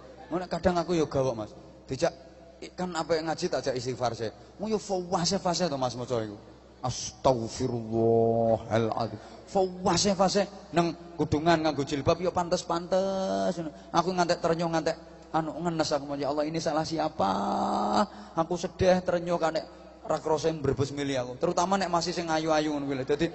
Kadang aku ya gawok, Mas. Dijak kan apa yang ngaji tak jak istighfar saya. Mu yo fawase fase to Mas maca iku. Astagfirullahaladzim. Fawase fase nang kudungan nganggo jilbab yo pantes-pantes. Aku ngantek ternyong ngantek anu ngenes aku ya Allah ini salah siapa? Aku sedih ternyong kanek ra krasa mbrebes mili aku. Terutama nek masih sing ayu-ayu ngono kuwi. Dadi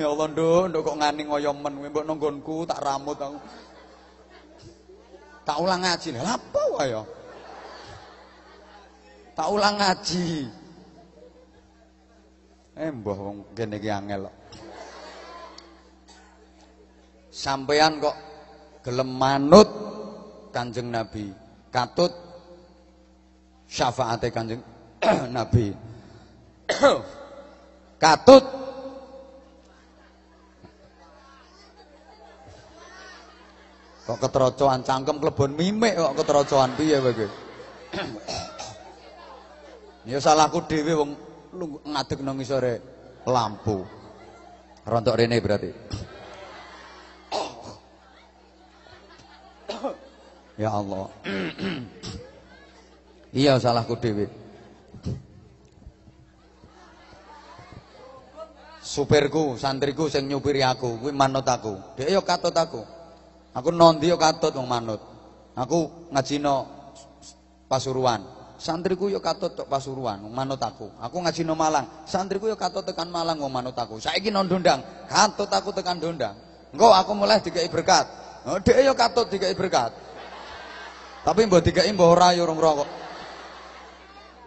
Ya Allah nduk, nduk kok ngani ngoyo men mbok nonggonku tak ramut aku. Tak ulang ngaji. Lah apa wae ya? Tak ulang ngaji. Eh mbah wong kene iki angel kok. Sampean kok gelem manut Kanjeng Nabi, katut syafaate Kanjeng <clears throat> Nabi. <clears throat> katut Kok keterocoan cangkem klebon mimik kok keterocoan piye kowe kowe? <clears throat> Ya salahku dhewe wong ngadeg nang ngisore lampu. Rontok rene berarti. Ya Allah. iya salahku dhewe. Supirku, santriku sing nyupiri aku, kuwi manut aku. Dhek ya katut aku. Aku nondi yo katut wong manut. Aku ngajino Pasuruan. Santriku yo katut tok Pasuruan, wong manut aku. Aku ngajino Malang. Santriku yo katut tekan Malang wong manut aku. Saiki nang Dondang, katut aku tekan Dondang. Engko aku mulai dikai berkat. Dhek yo katut dikai berkat. Tapi mbok dikai mbok ora yo urung rokok.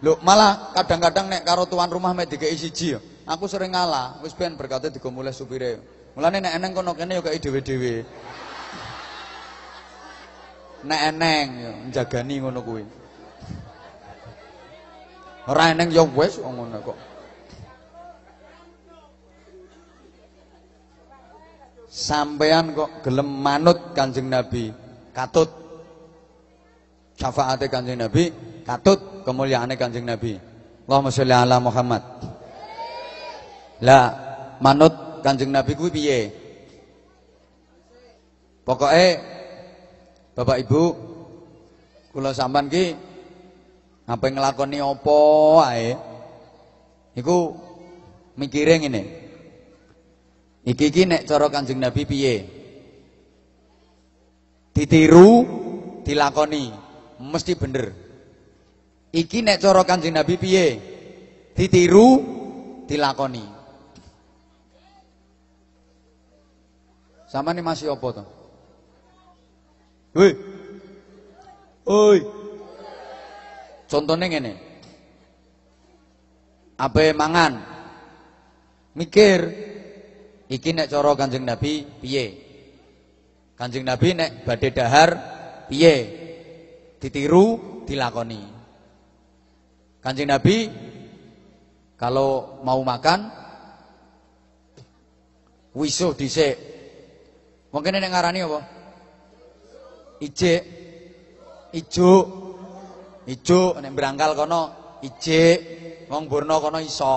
Lho, malah kadang-kadang nek karo tuan rumah mek dikai siji yo. Aku sering ngalah, wis ben berkate digo supire. Mulane nek eneng kono kene yo kaya dhewe-dhewe. Nek eneng yo njagani ngono kuwi. Ora eneng yo wis ngono kok. Sampean kok gelem manut Kanjeng Nabi, katut syafaate Kanjeng Nabi, katut kemuliaane Kanjeng Nabi. Allahumma sholli ala Muhammad. Lah manut Kanjeng Nabi kuwi piye? Pokoke Bapak Ibu kula sampean ki apa nglakoni apa ae iku mikire ngene. Iki iki nek cara Kanjeng Nabi piye? Ditiru, dilakoni, mesti bener. Iki nek cara Kanjeng Nabi piye? Ditiru, dilakoni. Sama nih masih apa tuh? Woi. Oi. Contohnya ngene. Apa mangan? Mikir. Iki nek cara Kanjeng Nabi piye? Kanjeng Nabi nek badhe dahar piye? Ditiru, dilakoni. Kanjeng Nabi kalau mau makan wisuh dhisik. Mungkin nek ngarani apa? Ijik. Ijo. Ijo nek berangkal kono ijik. Wong Borno kono iso.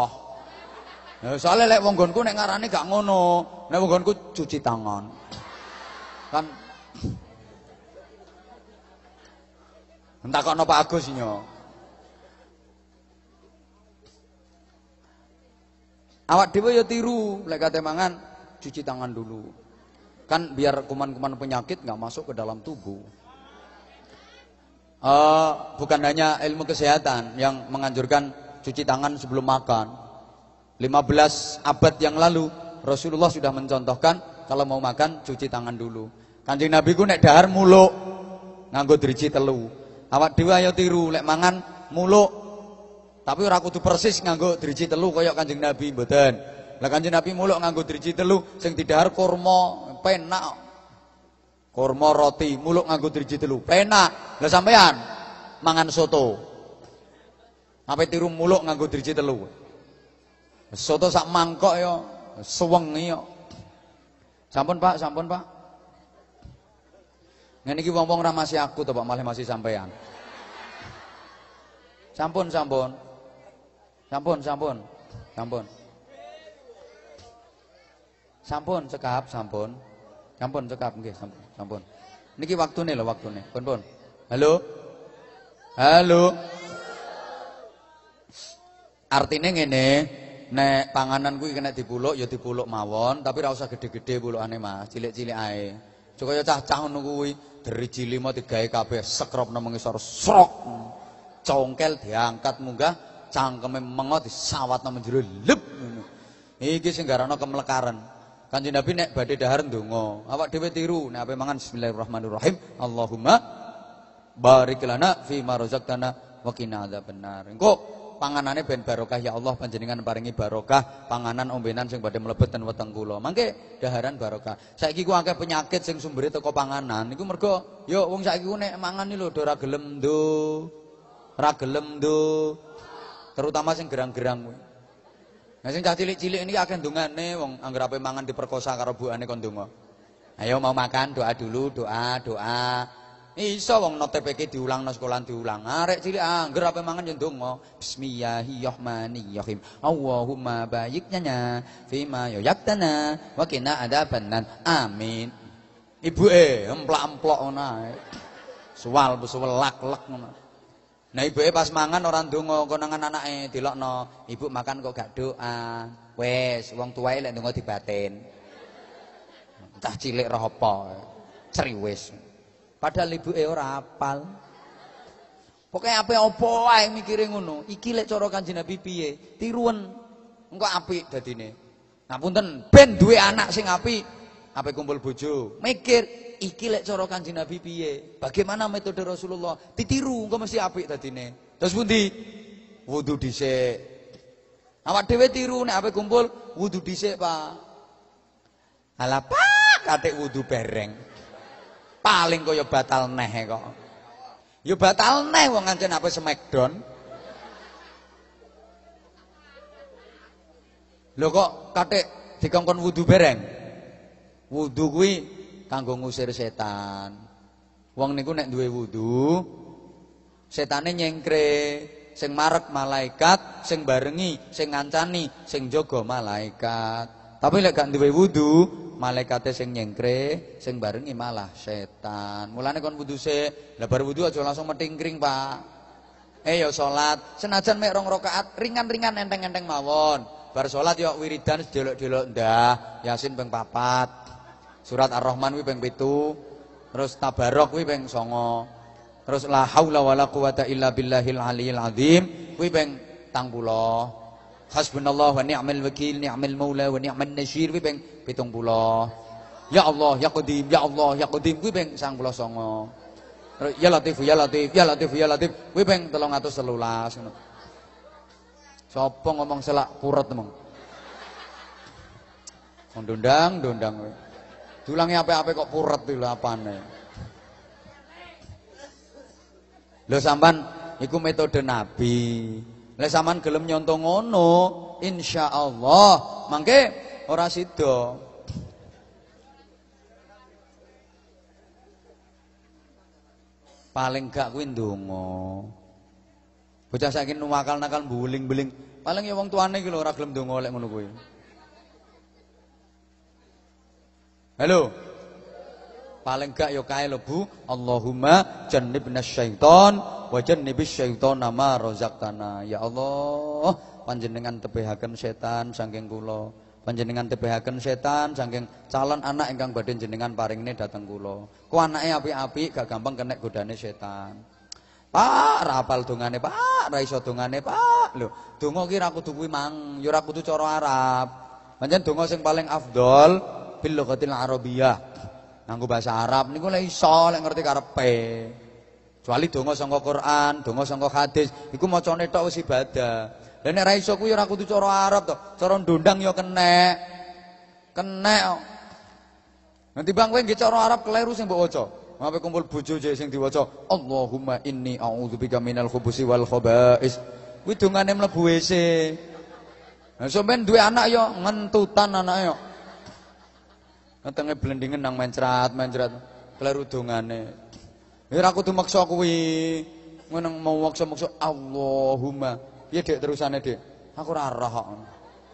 Nah, soalnya lek wong nggonku nek ngarani gak ngono. Nek wong nggonku cuci tangan. Kan Entah kok Pak Agus nyo. Awak dhewe ya tiru lek kate mangan cuci tangan dulu. Kan biar kuman-kuman penyakit nggak masuk ke dalam tubuh. Uh, bukan hanya ilmu kesehatan yang menganjurkan cuci tangan sebelum makan. 15 abad yang lalu Rasulullah sudah mencontohkan kalau mau makan cuci tangan dulu. Kanjeng Nabi ku nek dahar muluk nganggo driji telu. Awak dhewe ayo tiru lek mangan muluk. Tapi ora kudu persis nganggo driji telu kaya Kanjeng Nabi mboten. Lah Kanjeng Nabi muluk nganggo driji telu sing didahar kurma penak. Kurma roti muluk nganggo driji telu. Penak. Lah sampean mangan soto. Apa tiru muluk nganggo driji telu. Soto sak mangkok ya suwengi ya. Sampun Pak, sampun Pak. Ngene iki wong-wong ra masih aku to Pak, malah masih sampean. Sampun, sampun. Sampun, sampun. Sampun. Sampun cekap, sampun. Sampun cekap nggih, sampun. Sampun. Niki waktune lho waktune. Pun pun. Halo. Halo. Artinya ngene, nek panganan kuwi kena dipuluk ya dipuluk mawon, tapi ora usah gede-gede pulukane Mas, cilik-cilik ae. Supaya cah-cah ngono kuwi driji lima digawe kabeh sekrop nang ngisor srok. Congkel diangkat munggah, cangkeme mengo disawat nang jero lep ngono. Iki sing garana kemlekaran. Kanjeng Nabi nek badhe dahar ndonga, awak dhewe tiru nek ape mangan bismillahirrahmanirrahim. Allahumma barik lana fi ma razaqtana wa qina adzabannar. Panganane ben barokah ya Allah panjenengan paringi barokah panganan ombenan sing badhe mlebet ten weteng kula. Mangke daharan barokah. Saiki ku akeh penyakit sing sumbere teko panganan. Iku mergo yo wong saiki ku nek mangan lho ora gelem ndo. Ora gelem ndo. Terutama sing gerang-gerang kuwi. Nah sing cah cilik-cilik ini akeh ndongane wong anggere ape mangan diperkosa karo buane kon ndonga. Ayo mau makan doa dulu, doa, doa. Iso wong no TPK diulang no sekolah diulang. Arek cilik angger ape mangan yo ndonga. Bismillahirrahmanirrahim. Allahumma bayyikna fima yaktana wa qina adzabannar. Amin. Ibuke emplak-emplok ngono ae. Suwal suwelak-lek ngono. Nah ibuke pas mangan ora ndonga konangan anake dilokno. Ibu makan kok gak doa. Wes, wong tuwae lek ndonga dibatin. Entah cilik roh apa. Ceriwis. Padahal ibuke ora apal. Pokoke apa-apa ae mikire ngono. Iki lek cara Kanjeng Nabi piye? Tiruan. Engko apik dadine. Ngapunten, ben duwe anak sing apik. Ape kumpul bojo. Mikir iki lek cara Kanjeng Nabi piye? Bagaimana metode Rasulullah? Ditiru engko mesti apik dadine. Terus pundi? Wudu dhisik. Awak dhewe tiru nek ape kumpul wudu dhisik, Pak. Alah, Pak, katik wudu bereng. Paling kaya batal neh kok. Ya batal neh wong ngancen apa smackdown. Lho kok katik dikongkon wudu bereng? Wudu kuwi kanggo ngusir setan. Wong niku nek duwe wudu, setane nyengkre, sing marek malaikat, sing barengi, sing ngancani, sing jaga malaikat. Tapi lek gak duwe wudu, malaikate sing nyengkre, sing barengi malah setan. Mulane kon wudu sik, lah bar wudu aja langsung metingkring, Pak. Eh ya salat, senajan mek rong rakaat ringan-ringan enteng-enteng mawon. Bar salat yo wiridan sedelok-delok ndah, Yasin ping 4. Surat Ar-Rahman kuwi ping 7. Terus tabarok kuwi ping 9. Terus la haula wala quwata illa billahil aliyil azim kuwi ping 30. Hasbunallah wa ni'mal wakil, ni'mal maula wa ni'man nasir kuwi ping 70. Ya Allah, ya Qadim, ya Allah, ya Qadim kuwi ping 99. Terus ya Latif, ya Latif, ya Latif, ya Latif kuwi ping 313 ngono. Sopo ngomong selak puret emang. Ndondang, ndondang kowe. Dulangi apa-apa kok puret iki lho apane. Lho sampan iku metode Nabi. Lek sampean gelem nyonto ngono, insyaallah mangke ora sida. Paling gak kuwi ndonga. Bocah saiki nuwakal nakal buling-buling. Paling ya wong tuane iki lho ora gelem ndonga lek ngono kuwi. Halo. Paling gak ya kae lho Bu, Allahumma jannibna syaiton wa jannibis syaitona ma razaqtana. Ya Allah, panjenengan tebehaken setan saking kula. Panjenengan tebehaken setan saking calon anak ingkang badhe jenengan paringne dateng kula. Ku anake apik-apik gak gampang kena godane setan. Pak, ra apal Pak. Ra iso dongane, Pak. Lho, donga ki ra kudu mang, ya ora kudu cara Arab. Pancen donga sing paling afdol bil lughatil arabiyyah. Nganggo bahasa Arab niku lek iso lek ngerti karepe. Kecuali donga sangka Quran, donga sangka hadis, iku macane tok wis ibadah. Lah nek ra iso kuwi ora kudu cara Arab to. Cara ndondang ya kenek. Kenek. Nanti bang kowe nggih cara Arab keliru sing mbok waca. Ngapain kumpul bojo je sing diwaca Allahumma inni a'udzubika minal khubusi wal khaba'is. Kuwi dongane mlebu WC. Nah sampean duwe anak yo ngentutan anak yo. Ngetenge blendingen nang mencrat, mencrat. Keliru dongane. Ora kudu maksa kuwi. Ngono mau maksa-maksa Allahumma. Piye Dik terusane Dik? Aku ora roh.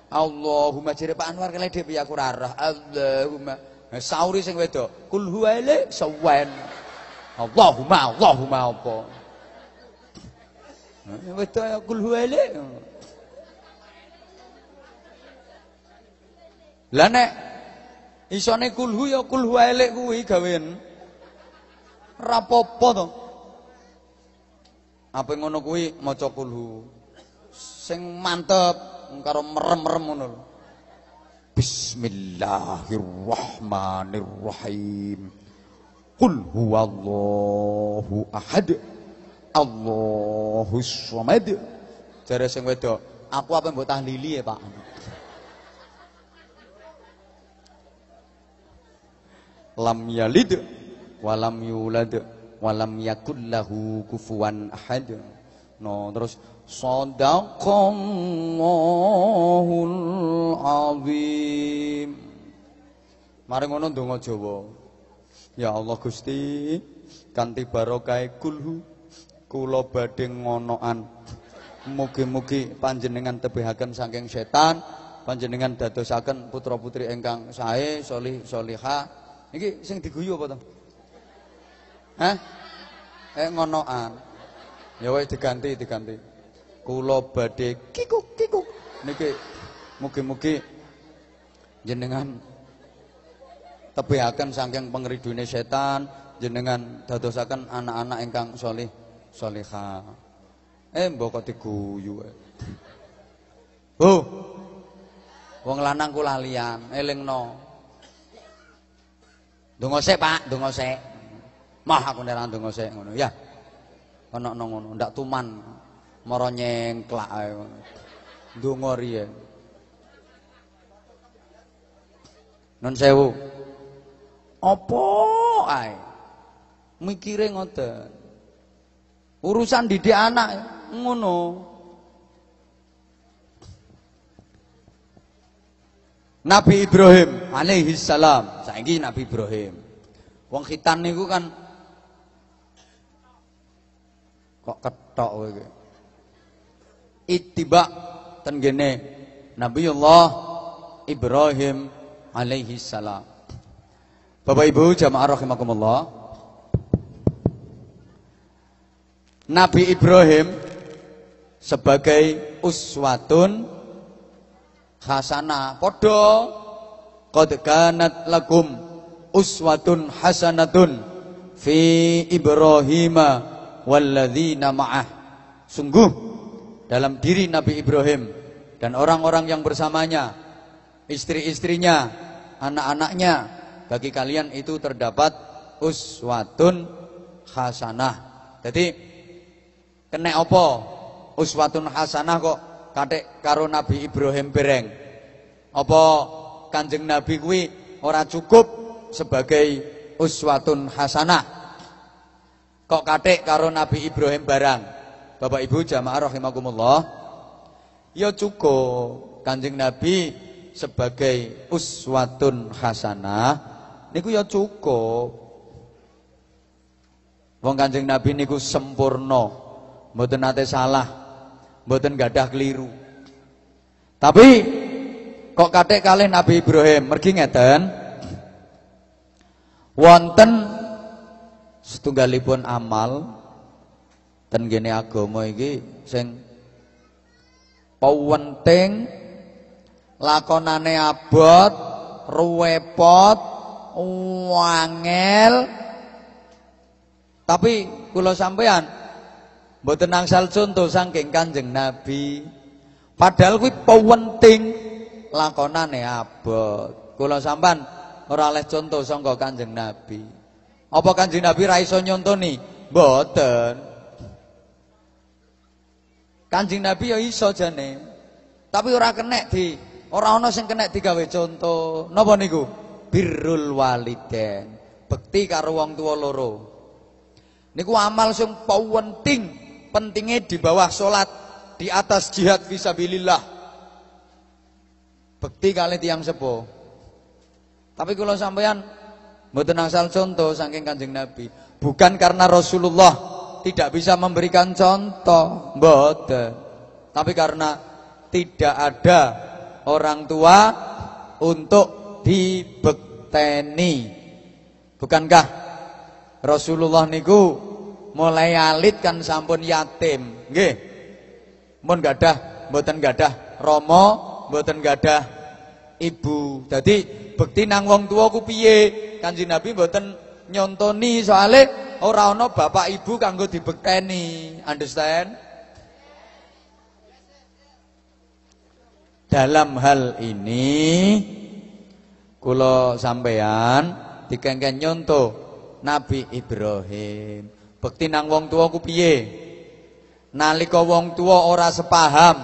Allahumma jere Pak Anwar kele Dik aku ora roh. Allahumma. Nah, sauri sing wedok, kul huwale sawen. Allahumma Allahumma apa? Nah, wedok ya kul huwale. Lah nek isone kulhu ya kulhu elek kuwi gawean. Rapopo to. Apa ngono kuwi maca kulhu. Sing mantep karo merem-merem ngono lho. Bismillahirrahmanirrahim. Qul huwallahu ahad. Allahus samad. Jare sing wedok, aku apa mbok tahlili ya, Pak? Lam yalid walam yulad walam yakul lahu kufuwan ahad. No, terus sadaqallahul azim. Mari ngono ndonga Jawa. Ya Allah Gusti, kanthi barokah kulhu kula badhe ngonoan. Mugi-mugi panjenengan tebihaken saking setan, panjenengan dadosaken putra-putri ingkang sae, solih solihah. Iki sing diguyu apa to? Hah? Eh ngonoan. Ya diganti, diganti. Kula badhe kikuk kikuk. Niki mugi-mugi jenengan tebihaken saking pengridune setan, jenengan dadosaken anak-anak ingkang solih solihah. Eh mbok kok diguyu. Bu. Wong lanang ku lalian, elingno. Donga sik, Pak, donga sik. Mah aku nek ora donga sik ngono, ya. Ana nang ngono, ndak tuman. Mara nyengklak ae ngono. Ndonga riyen. Non sewu. Apa ae? Mikire ngoten. Urusan didik anak ngono. Nabi Ibrahim alaihi salam. Saiki Nabi Ibrahim. Wong khitan niku kan kok ketok kowe iki. Ittiba ten gene Nabiullah Ibrahim alaihi salam. Bapak Ibu jamaah rahimakumullah. Nabi Ibrahim sebagai uswatun hasanah. Padha qad kanat lakum uswatun hasanatun fi Ibrahim walladzina ma'ah. Sungguh dalam diri Nabi Ibrahim dan orang-orang yang bersamanya, istri-istrinya, anak-anaknya, bagi kalian itu terdapat uswatun hasanah. Jadi kena apa? Uswatun hasanah kok katik karo Nabi Ibrahim bereng. Apa Kanjeng Nabi kuwi ora cukup sebagai uswatun hasanah. Kok katik karo Nabi Ibrahim barang. Bapak Ibu jamaah rahimakumullah. Ya cukup Kanjeng Nabi sebagai uswatun hasanah niku ya cukup. Wong Kanjeng Nabi niku sempurna, mboten nate salah, mboten gadah keliru. Tapi kok katik kalih Nabi Ibrahim mergi ngeten wonten setunggalipun amal ten gene agama iki sing penting lakonane abot ruwepot wangel. Tapi kula sampean mboten nangsal contoh saking Kanjeng Nabi. Padahal kuwi penting lakonane abot. Kula sampean ora oleh contoh sangka Kanjeng Nabi apa Kanjeng Nabi ra iso nyontoni mboten Kanjeng Nabi ya iso jane. Tapi ora kenek di ora ana sing kenek digawe contoh. Napa niku? Birrul waliden. Bekti karo wong tua loro. Niku amal sing penting, pentingnya di bawah salat, di atas jihad fisabilillah. Bekti kali tiang sepuh. Tapi kalau sampean mboten asal contoh saking Kanjeng Nabi, bukan karena Rasulullah tidak bisa memberikan contoh, mboten. Tapi karena tidak ada orang tua untuk dibekteni. Bukankah Rasulullah niku mulai alit kan sampun yatim, nggih. Mun gadah mboten gadah romo, mboten gadah ibu. Jadi bekti nang wong tua ku piye? Kanjeng Nabi mboten nyontoni soale ora ana bapak ibu kanggo dibekteni. Understand? Dalam hal ini kula sampean dikengken nyontoh Nabi Ibrahim. Bekti nang wong tua ku piye? Nalika wong tua ora sepaham,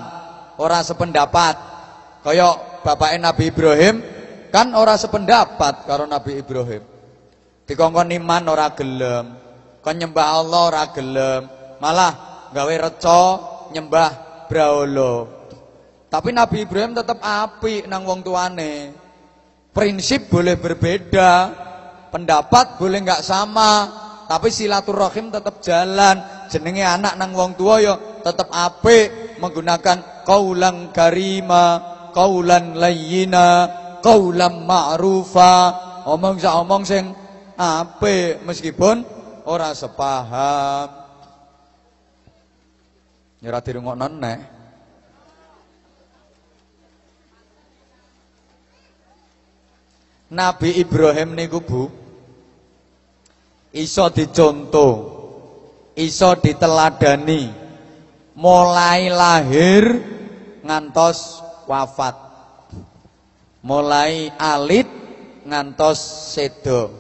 ora sependapat. Kaya bapaknya Nabi Ibrahim kan ora sependapat karo Nabi Ibrahim. Dikongkon iman ora gelem. Kon nyembah Allah ora gelem, malah gawe reca nyembah brahala. Tapi Nabi Ibrahim tetap api nang wong tuane. Prinsip boleh berbeda, pendapat boleh nggak sama, tapi silaturahim tetap jalan. Jenenge anak nang wong tua yo tetap api menggunakan kaulan karima, kaulan layyina, kaulan ma'rufa. Omong sak omong sing apik meskipun ora sepaham. Nyerah dirungokno nek. Nabi Ibrahim niku Bu iso dicontoh, iso diteladani mulai lahir ngantos wafat mulai alit ngantos sedo.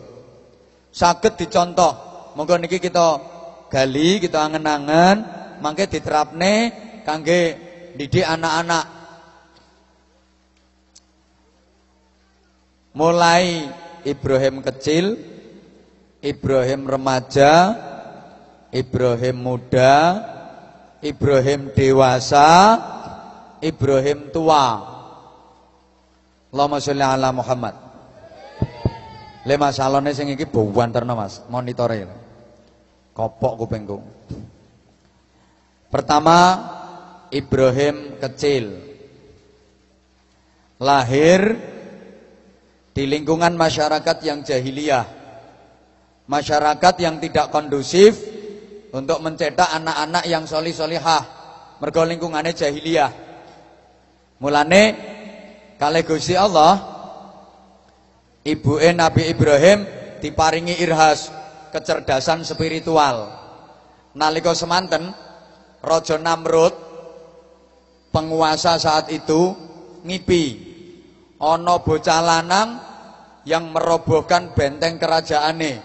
Sakit dicontoh. Monggo niki kita gali kita angen-angen. Mangke diterapne kangge didik anak-anak. Mulai Ibrahim kecil Ibrahim remaja Ibrahim muda Ibrahim dewasa Ibrahim tua. Allahumma sholli ala Muhammad. Lima salone sing iki buwanterno Mas, monitore. Kopok kupingku. Pertama Ibrahim kecil. Lahir di lingkungan masyarakat yang jahiliyah. Masyarakat yang tidak kondusif untuk mencetak anak-anak yang solih solihah. Mergo lingkungannya jahiliyah. Mulane kali Gusti Allah ibu Nabi Ibrahim diparingi irhas kecerdasan spiritual. Nalika semanten Raja Namrud penguasa saat itu ngipi ana bocah lanang yang merobohkan benteng kerajaane.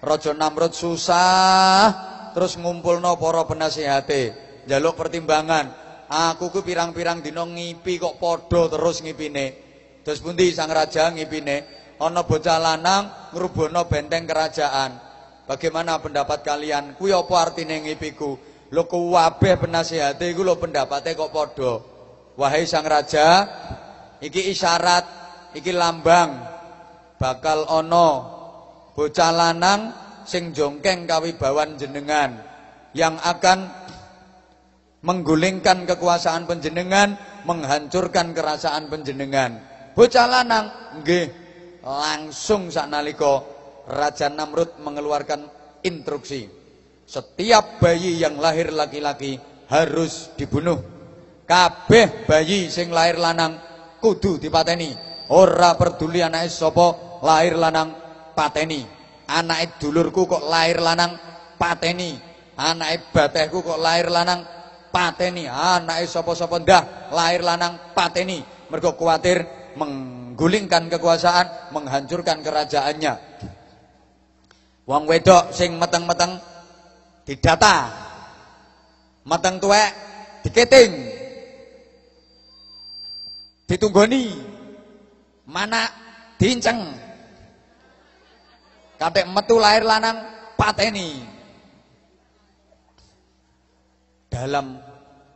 Raja Namrud susah terus ngumpulno para penasihate, njaluk pertimbangan. Aku ku pirang-pirang dina ngipi kok padha terus ngipine. Terus pundi sang raja ngipine? Ana bocah lanang ngrubuhno benteng kerajaan. Bagaimana pendapat kalian? Kuwi apa artine ngipiku? Lho kuwabeh penasihate iku lho pendapate kok padha. Wahai sang raja, iki isyarat, iki lambang bakal ono bocah lanang sing jongkeng kawibawan jenengan yang akan menggulingkan kekuasaan penjenengan, menghancurkan kerasaan penjenengan. Bocah lanang nggih langsung saknalika Raja Namrud mengeluarkan instruksi. Setiap bayi yang lahir laki-laki harus dibunuh. Kabeh bayi sing lahir lanang kudu dipateni. Ora peduli anake sapa, lahir lanang pateni. Anake dulurku kok lahir lanang pateni. Anake batehku kok lahir lanang pateni. Anake sapa-sapa ndah lahir lanang pateni. Mergo kuatir menggulingkan kekuasaan, menghancurkan kerajaannya. Wong wedok sing meteng-meteng didata. Meteng tuwek diketing ditunggoni mana dinceng katek metu lahir lanang pateni dalam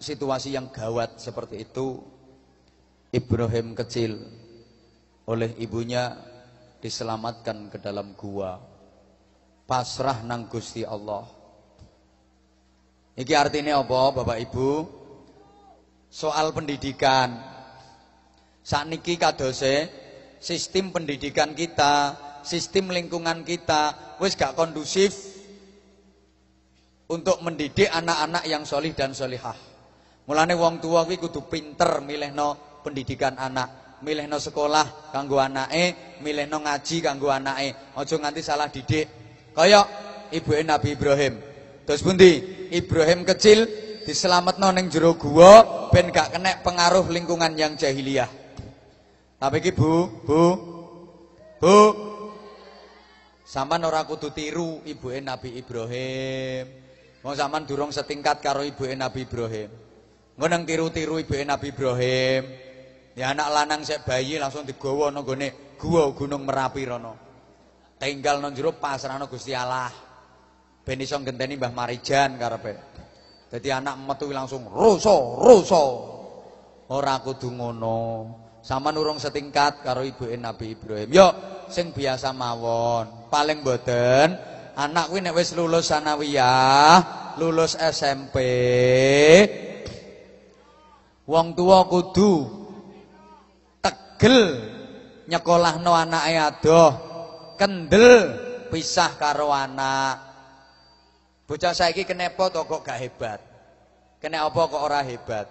situasi yang gawat seperti itu Ibrahim kecil oleh ibunya diselamatkan ke dalam gua. Pasrah nang Gusti Allah. Iki artinya apa Bapak Ibu? Soal pendidikan. Sakniki kadose sistem pendidikan kita, sistem lingkungan kita wis gak kondusif untuk mendidik anak-anak yang solih dan solihah. Mulane wong tua kuwi kudu pinter milihno pendidikan anak, milihno sekolah kanggo anake, milihno ngaji kanggo anake. Aja nganti salah didik. Kaya ibu Nabi Ibrahim. Terus pundi? Ibrahim kecil diselametno ning jero gua ben gak kena pengaruh lingkungan yang jahiliyah. Tapi iki Bu, Bu. Bu. Saman ora kudu tiru ibuke Nabi Ibrahim. Wong sampean durung setingkat karo ibuke Nabi Ibrahim. Engko nang tiru-tiru ibuke Nabi Ibrahim. Ya anak lanang sik bayi langsung digawa nang gone gua Gunung Merapi rono. Tinggal nang jero pasrahno Gusti Allah. Ben iso ngenteni Mbah Marijan karepe. Dadi anak metu langsung ruso, ruso. Ora kudu ngono. sama nurung setingkat karo ibu Nabi Ibrahim. Yo sing biasa mawon. Paling boten anak nek wis lulus sanawiyah, lulus SMP, wong tua kudu tegel nyekolahno anake adoh, kendel pisah karo anak. Bocah saiki kenepo to kok gak hebat. Kena apa kok ora hebat?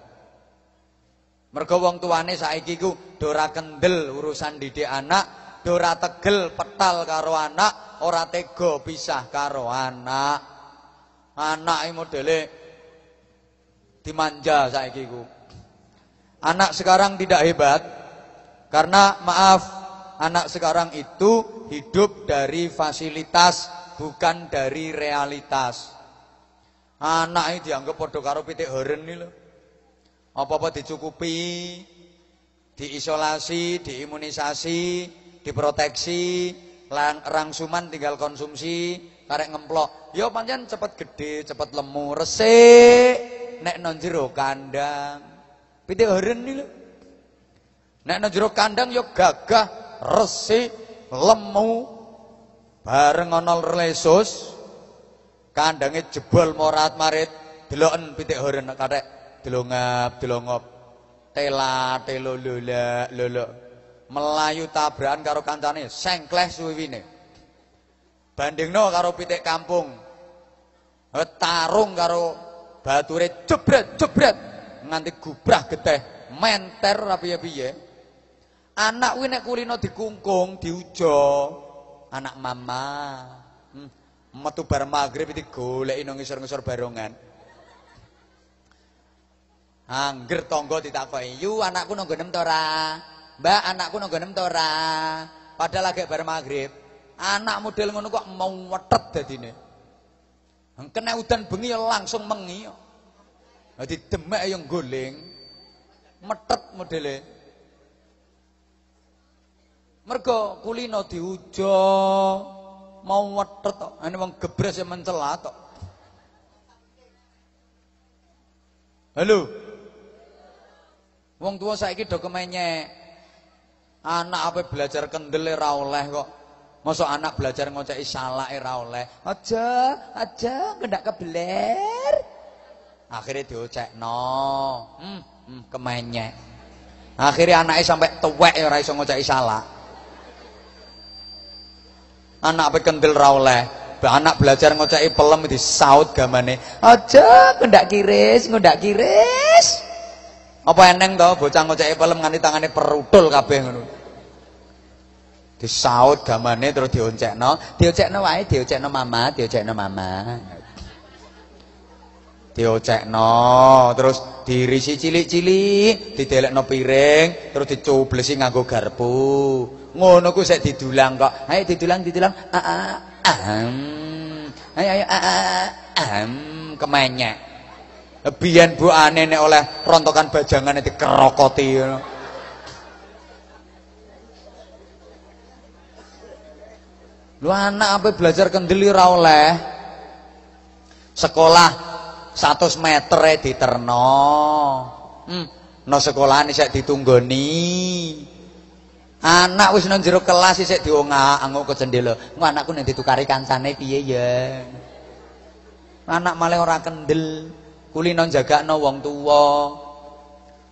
Mergo wong tuane saiki ku dora kendel urusan didik anak, dora tegel petal karo anak, ora tega pisah karo anak. Anak modele dimanja saiki ku. Anak sekarang tidak hebat karena maaf, anak sekarang itu hidup dari fasilitas bukan dari realitas. Anak ini dianggap padha karo pitik horen iki lho. Apa-apa dicukupi, diisolasi, diimunisasi, diproteksi, lang, rangsuman tinggal konsumsi, karek ngemplok. Yo pancen cepet gede, cepet lemu, resik. Nek nang jero kandang. Pitik heren iki lho. Nek nang jero kandang yo gagah, resik, lemu. Bareng ana lesus, kandange jebol morat marit, deloken pitik heren karek delongap, delongop. Tela, telo lola, lolo. Melayu tabrakan karo kancane, sengkleh suwiwine. Bandingno karo pitik kampung. Tarung karo bature jebret jebret nganti gubrah geteh menter rapi piye anak kuwi kulino dikungkung diujo anak mama hmm. metu bar magrib iki goleki nang ngisor-ngisor barongan Angger tangga ditakoki, "Yu, anakku nang ta ora?" "Mbak, anakku nang ta ora?" Padahal lagi bar magrib. Anak model ngono kok mau wetet dadine. Kena udan bengi ya langsung mengi. Dadi demek yang goling. Metet modele. Mergo kulino diujo mau wetet tok. Ane wong gebres ya mencela tok. Halo. Wong tua saiki do kemenyek. Anak apa belajar kendel ora kok. Masa anak belajar ngoceki salake ora oleh. Aja, aja ngendak kebeler. Akhirnya diocekno. Hmm, hmm kemenyek. Akhirnya anaknya sampai tuwek ya ora iso ngoceki salah. Anak apa kendel ra oleh. Anak belajar ngoceki pelem di saut gamane. Aja ngendak kiris, ngendak kiris. Apa eneng to bocah ngoceki pelem nganti tangane perutul kabeh ngono. Disaut gamane terus dioncekno, diocekno wae, diocekno mama, diocekno mama. Diocekno, terus dirisi cilik-cilik, didelekno piring, terus dicublesi nganggo garpu. Ngono ku sik didulang kok. Ayo didulang, didulang. Ah, ah, aham. Ayo ayo ah, ah, aham kemenyek. Biyen buane nek oleh rontokan bajangane dikerokoti ngono. Lu anak apa belajar kendeli ora oleh. Sekolah 100 meter e diterno. Hmm, no sekolah saya ditunggoni. Anak wis nang jero kelas isik diongak-anguk ke jendela. Engko anakku nek ditukari kancane piye ya. Anak malah ora kendel. Kulino jagakno wong tuwa.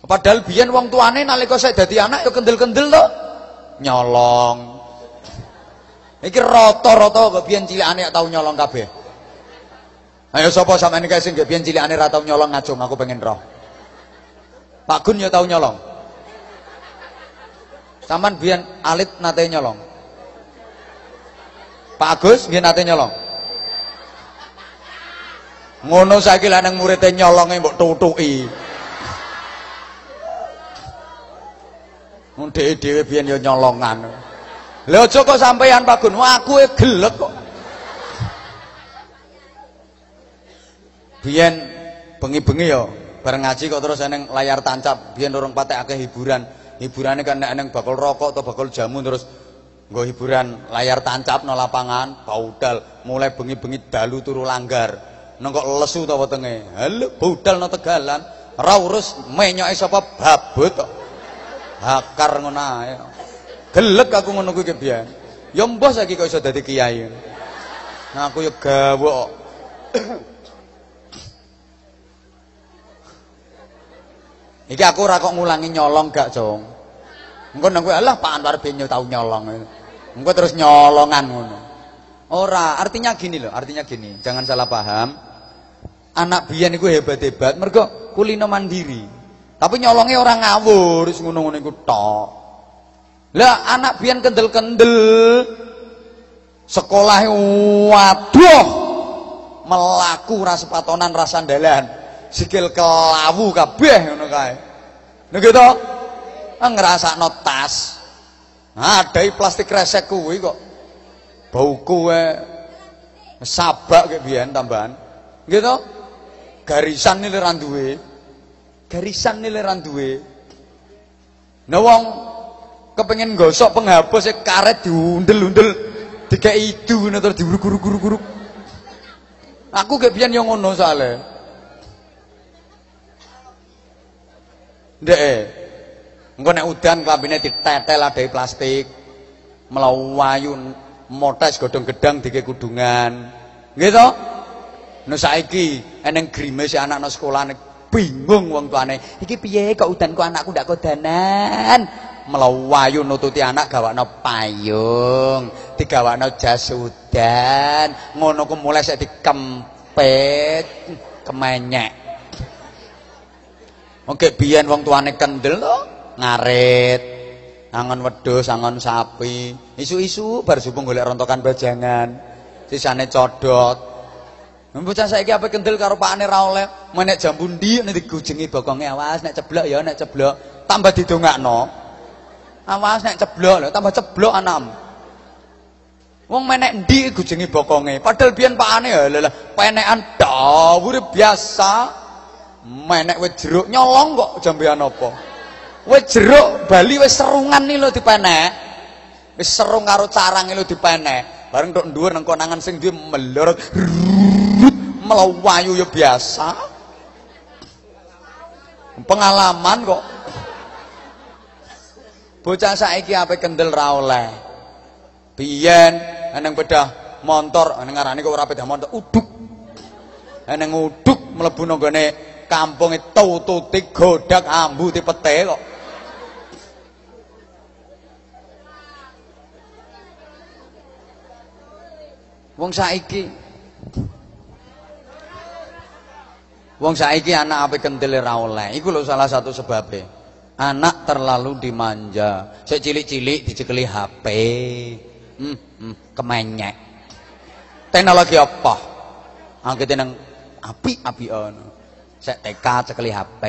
Padahal biyen wong tuane nalika sik dadi anak ya kendel-kendel to. Nyolong. Iki rata-rata kok biyen cilikane tau nyolong kabeh. Ayo sapa sampeyan iki sing biyen cilikane ra tau nyolong ngajung aku pengen roh. Pak Gun ya tau nyolong. Saman biyen alit nate nyolong. Pak Agus biyen nate nyolong. Ngono saiki lanang muridé nyolonge mbok tutuki. Wong dhewe-dhewe biyen ya nyolongan. Lha aja kok sampeyan Pak Gun, aku e gelek kok. Biyen bengi-bengi ya bareng ngaji kok terus eneng layar tancap. Biyen orang patek akeh hiburan. Hiburane kan nek eneng bakal rokok atau bakal jamu terus nggo hiburan layar tancap no lapangan, baudal. Mulai bengi-bengi dalu turu langgar. Nang kok lesu ta wetenge. Halo, baudal no tegalan. Ora urus menyoke sapa babut. Hakar ngono ae. Gelek aku ngono kuwi biyen. Ya mbah saiki kok iso dadi kiai. Nah aku ya gawok. Iki aku ora kok ngulangi nyolong gak, Jong. Engko nang kowe alah Pak Anwar ben tau nyolong. Engko terus nyolongan ngono. Ora, artinya gini loh, artinya gini. Jangan salah paham. Anak biyen iku hebat-hebat mergo kulino mandiri. Tapi nyolongnya orang ngawur, wis ngono-ngono iku tok. Lah anak biyen kendel-kendel sekolah waduh melaku ras sepatonan ras sandalan sikil kelawu kabeh ngono kae. Nek gitu. Ngrasakno tas. Adai plastik resek kuwi kok. Bauku wae sabak kayak biyen tambahan. Gitu. Garisan nilai randuwe garisan nilai randuwe nah wong Kepengen gosok penghapus e karet diundel-undel dikei itu terus diuruk-uruk-uruk. Aku gak biyen yo ngono soalnya. Ndek. e. Engko nek udan klambine ditetel adai plastik. Melawayu motes godhong gedang dike kudungan. Nggih to? Nah saiki eneng grimes anak nang sekolah bingung wong tuane. Iki piye kok udan kok anakku ndak kodanan? Melawayu nututi anak gawakno payung, digawakno jas udan, ngono ku mulai sik dikempet, kemenyek. Oke biyen wong tuane kendel to, ngarit. Angon wedhus, angon sapi. Isu-isu bar subuh golek rontokan bajangan. Sisane codot. Bocah saiki apa kendel karo pakane ra oleh, menek jambu ndi nek digujengi bokonge awas nek ceblok ya nek ceblok tambah didongakno. Awas nek ceblok lho, tambah ceblok anam. Wong menek ndi gujengi bokonge, padahal biyen pakane ya lha penekan dawure biasa. Menek wis jeruk nyolong kok jambean apa? Wis jeruk Bali wis serungan nih lho dipenek. Wis serung karo carange lho dipenek. Bareng tok dhuwur nang konangan sing duwe melorot melawayu ya biasa. Pengalaman kok. Bocah saiki ape kendel ra oleh. Biyen eneng bedah motor, eneng ngarani kok ora bedah motor, uduk. Eneng uduk mlebu nang gone kampunge tututi godak ambu dipete kok. Wong saiki Wong saiki anak ape kendele ra oleh. Iku salah satu sebabnya. Anak terlalu dimanja. Sik cilik-cilik dicekeli HP. Hmm, hmm kemenyek. Teknologi apa? Anggete nang api-api ono. Sik TK cekeli HP.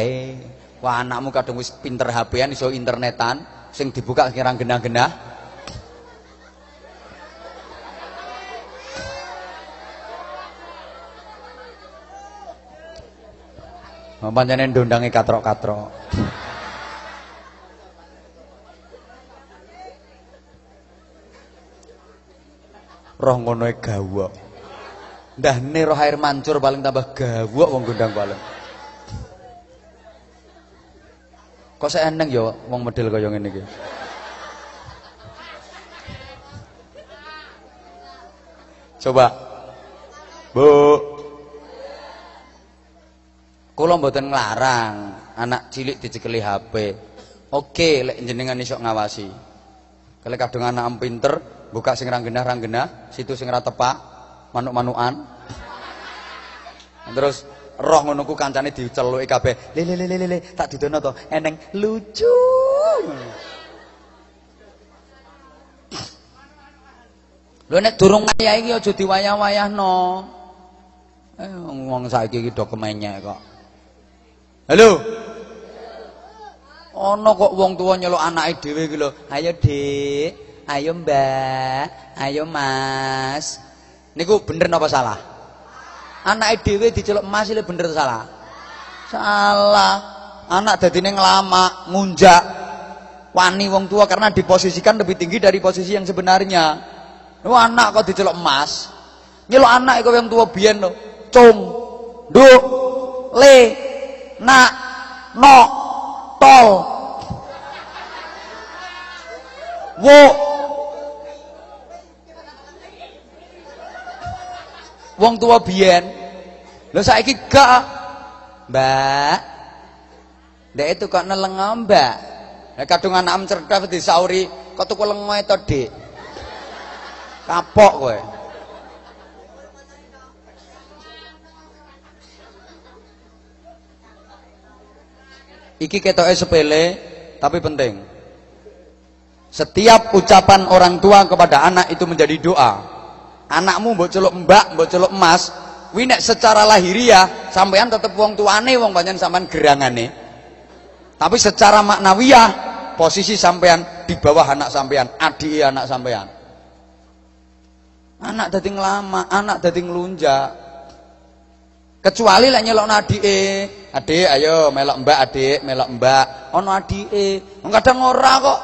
Wah anakmu kadung wis pinter HP-an iso internetan sing dibuka kira genah-genah. Pancene ndondange katrok-katrok. Roh ngono e gawok. Ndahne roh air mancur paling tambah gawok wong gondang paling. Kok saya eneng ya wong model kaya ngene iki. Coba. Bu. Kula mboten nglarang anak cilik dicekeli HP. Oke, lek jenengan iso ngawasi. Kalau kadung anak pinter, buka sing rang genah rang genah, situ sing ra tepak, manuk-manukan. Terus roh ngono ku kancane diceluki kabeh. Le le le le tak didono to, eneng lucu. Lho nek durung wayah iki aja diwayah-wayahno. Eh wong saiki iki do kemenyek kok. Halo. Ana kok wong tuwa nyeluk anake dhewe iki lho. Ayo, Dik. Ayo, Mbak. Ayo, Mas. Niku bener napa salah? Anake dhewe diceluk Mas iki bener salah? Salah. Anak dadine ngelama, ngunjak. Wani wong tua karena diposisikan lebih tinggi dari posisi yang sebenarnya. Lu anak kok diceluk Mas. Nyeluk anak iku wong tua biyen lho. Cung. Nduk. Le. nak no tol wo wong tua biyen. Lho saiki gak mbak. Ndek itu kok neleng mbak. Nek kadung anak cerdas disauri kok tuku lengo to dik? Kapok kowe. Iki ketoke sepele tapi penting. Setiap ucapan orang tua kepada anak itu menjadi doa. Anakmu mbok celuk mbak, mbok celuk emas, kuwi nek secara lahiriah sampean tetep wong tuane wong pancen sampean gerangane. Tapi secara maknawiyah posisi sampean di bawah anak sampean, adik anak sampean. Anak dadi ngelama, anak dadi ngelunjak. Kecuali lek nyelokno adike, adik ayo melok mbak adik, melok mbak. Ono adike. Kadang ora kok.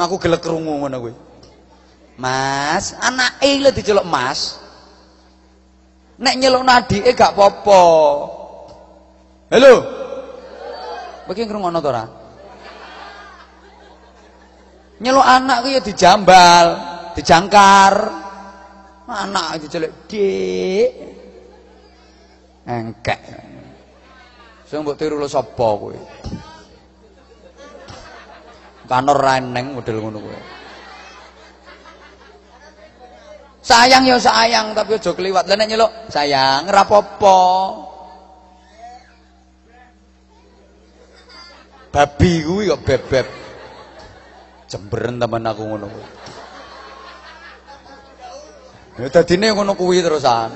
Aku gelek krungu ngono kuwi. Mas, anake lho diceluk Mas. Nek nyeluk adike gak apa-apa. Halo. Bagi ngrungokno ora? Nyeluk anak ku ya dijambal, dijangkar. Anak diceluk, "Dik." Engkek. Sing mbok tiru lho sapa kowe? Kanor reneng model ngono kowe. Sayang ya sayang tapi aja kliwat. Lah nyeluk sayang apa-apa. Babi kuwi kok bebeb. Jemberen aku ngono kuwi. Ya dadine ngono kuwi terusan.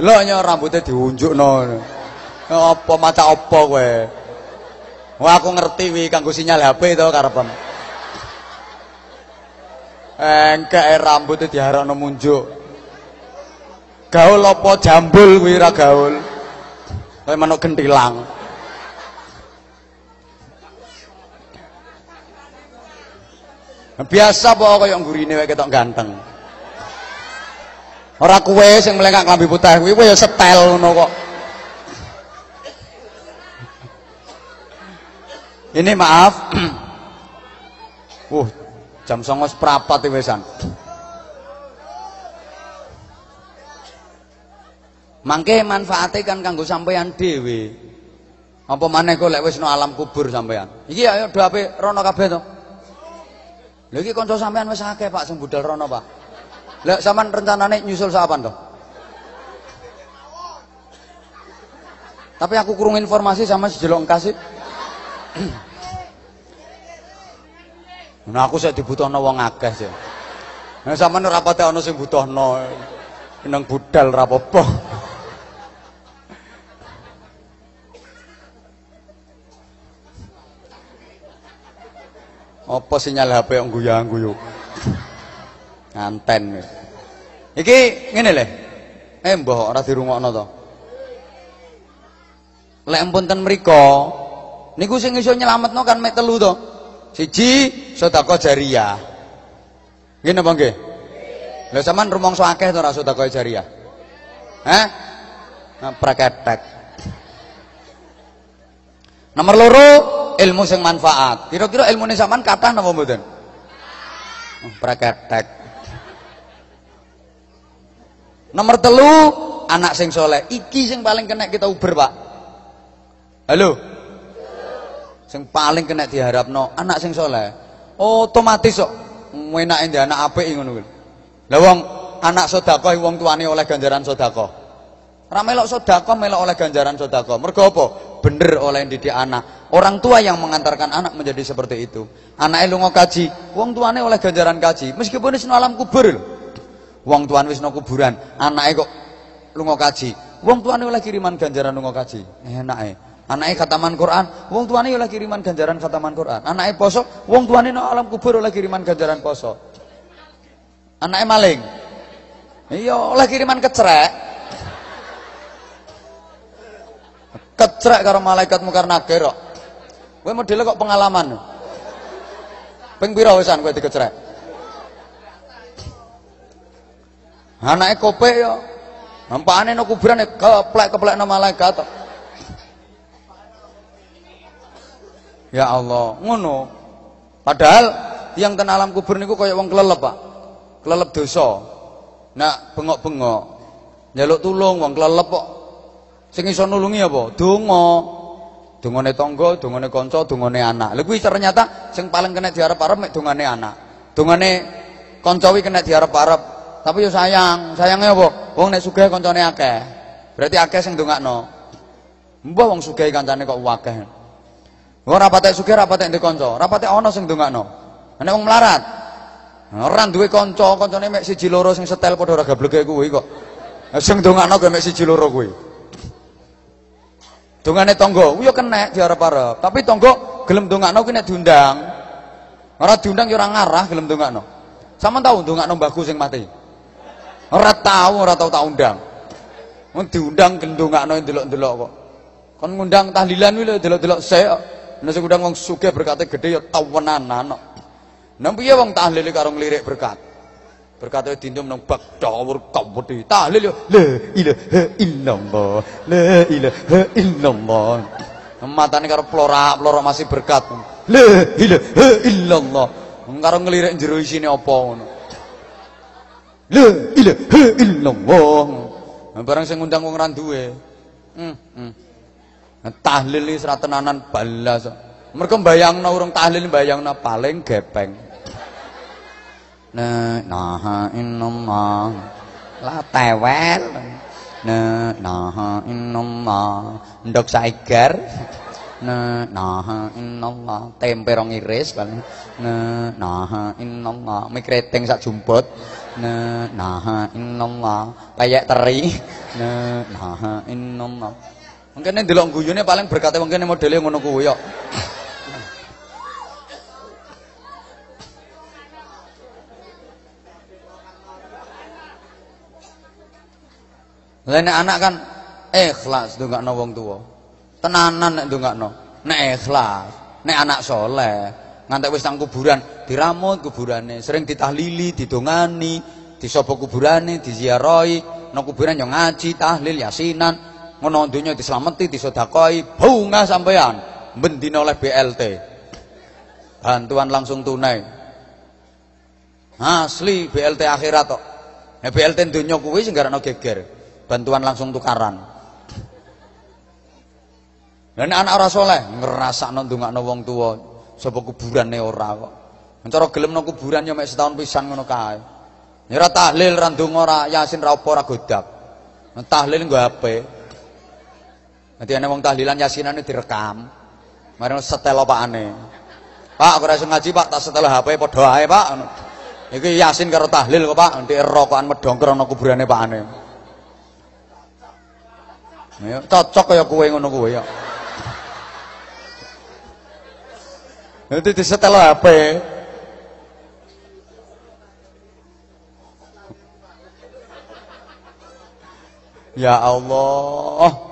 Delok nya rambutnya diunjukno. Apa maca apa kowe? Wah aku ngerti wi kanggo sinyal HP to karepem. Engkek rambutnya diharapno munjuk. Gaul apa jambul kuwi ra gaul. Kaya manuk gentilang. Biasa apa kaya nggurine wae ketok ganteng. Ora kuwe sing melengkak klambi putih kuwi kowe ya setel ngono kok. Ini maaf. <clears throat> uh, jam songo seprapat iki wesan. Mangke manfaate kan kanggo sampeyan dhewe. Apa maneh kok lek wis no alam kubur sampeyan. Iki ayo do ape rono kabeh to. Iki kanca sampeyan wis akeh Pak sing budal rono, Pak. Lek sampean rencanane nyusul sapan to? Tapi aku kurung informasi sama si jelok kasih. <clears throat> Nah aku saya dibutuhno wong akeh sih. Nah sampean ora pate ana sing butuhno. Nang budal ra. Apa sinyal HP yang guyang-guyu? Nganten. Iki ngene le. Eh mbah ora dirungokno to. Lek mpunten mriku niku sing iso nyelametno kan mek telu to. Siji sedekah jariyah. Nggih napa nggih? Lah sampean rumangsa akeh to ora sedekah jariyah? Hah? Nah, praketek. Nomor loro ilmu sing manfaat. Kira-kira ilmune sampean kathah napa mboten? Oh, Praketek. Nomor telu anak sing soleh. Iki sing paling kena kita uber pak. Halo. Sing paling kena diharapno anak sing soleh. Otomatis kok enake ndek anak apik ngono kuwi. Lah wong anak sedekah wong tuane oleh ganjaran sedekah. Ora melok sedekah melok oleh ganjaran sedekah. Mergo? Bener oleh didik anak. Orang tua yang mengantarkan anak menjadi seperti itu. Anaknya lunga kaji, wong tuane oleh ganjaran kaji. Meskipun wis alam kubur. Wong tuane wis kuburan, anaknya kok lunga kaji. Wong tuane oleh kiriman ganjaran lunga kaji. Enake. Anaknya khataman Quran, wong tuane oleh kiriman ganjaran khataman Quran. Anaknya poso, wong tuane nang alam kubur oleh kiriman ganjaran poso. Anaknya maling. Iya, oleh kiriman kecrek. Kecrek karo malaikat mungkar nakir kok. Kowe modele kok pengalaman. Ping pira wisan kowe dikecrek? Anake kopek yo. Nampakane nang kuburan keplek-keplek nang malaikat. Ya Allah, ngono. Padahal yang ten alam kubur niku kaya wong kelelep, Pak. Kelelep dosa. Nak bengok-bengok njaluk tulung wong kelelep kok. Sing iso nulungi apa? Donga. Dongane tangga, dongane kanca, dongane anak. Lha kuwi ternyata sing paling kena diarep-arep mek dongane anak. Dongane kanca kuwi kena diarep-arep. Tapi yo sayang, sayangnya apa? Wong nek sugih kancane akeh. Berarti akeh sing ndongakno. Mbah wong sugih kancane kok akeh. Ora patek sugih ora patek ndek kanca, ora patek ana sing ndongakno. Nek wong melarat, ora duwe kanca, kancane mek siji loro sing setel padha ora gableke kuwi kok. Sing ndongakno kok mek siji loro kuwi. Dongane tangga, kuwi yo kenek diarep-arep. Tapi tangga gelem ndongakno kuwi nek diundang. Ora diundang yo ora ngarah gelem ndongakno. Sampeyan tahu ndongakno mbahku sing mati? Ora tahu, ora tahu tak undang. Wong diundang gendongakno delok-delok kok. Kon ngundang tahlilan kuwi delok-delok sik. Nek sing ngundang wong sugih berkate gede ya tawenanan kok. Nang piye wong tahlil karo nglirik berkat? Berkata dintum nang bak dawur kabudi. Tahlil yo la ilaha illallah. La ilaha illallah. Matane karo plorak-plorak masih berkat. La ilaha illallah. Karo nglirik jero isine apa ngono. La ilaha illallah. Barang sing ngundang wong ra duwe. Hmm, hmm. tahlil ini serat tenanan balas. Mereka mbayangno urung tahlil mbayangno paling gepeng. Nah, naha inama la tewel. Nah, naha inama ndok saiger ne naha inama tempe rong iris kan? Ne naha inama mikreting sak jumput. Ne naha inama payek teri. Ne naha inama Mungkin ndelok guyune paling berkate mungkin modele ngono kuwi nek anak kan ikhlas ndongakno wong tuwa. Tenanan nek ndongakno. Nek ikhlas, nek anak soleh, ngantek wis nang kuburan diramut kuburane, sering ditahlili, didongani, disopo kuburane, diziarahi, nang kuburan yo ngaji, tahlil, yasinan, ngono donya dislameti, disedakahi, bunga sampean bendina oleh BLT. Bantuan langsung tunai. Asli BLT akhirat tok. Nek BLT donya kuwi sing geger. Bantuan langsung tukaran. Dan anak orang soleh ngerasa ndongakno wong tua sapa kuburane ora kok. Cara gelem nang kuburan ya mek setahun pisan ngono kae. Ya tahlil ora yasin ra apa ora godak tahlil nggo HP Nanti ana wong tahlilan yasinane direkam. Mari setel opakane. Pak, aku ora iso ngaji, Pak, tak setel HP padha ae, Pak. Iki yasin karo tahlil kok, Pak. Nanti rokokan medongker ana kuburane pakane. Ya, cocok kaya kowe ngono kowe ya. Nanti disetel HP. Ya Allah.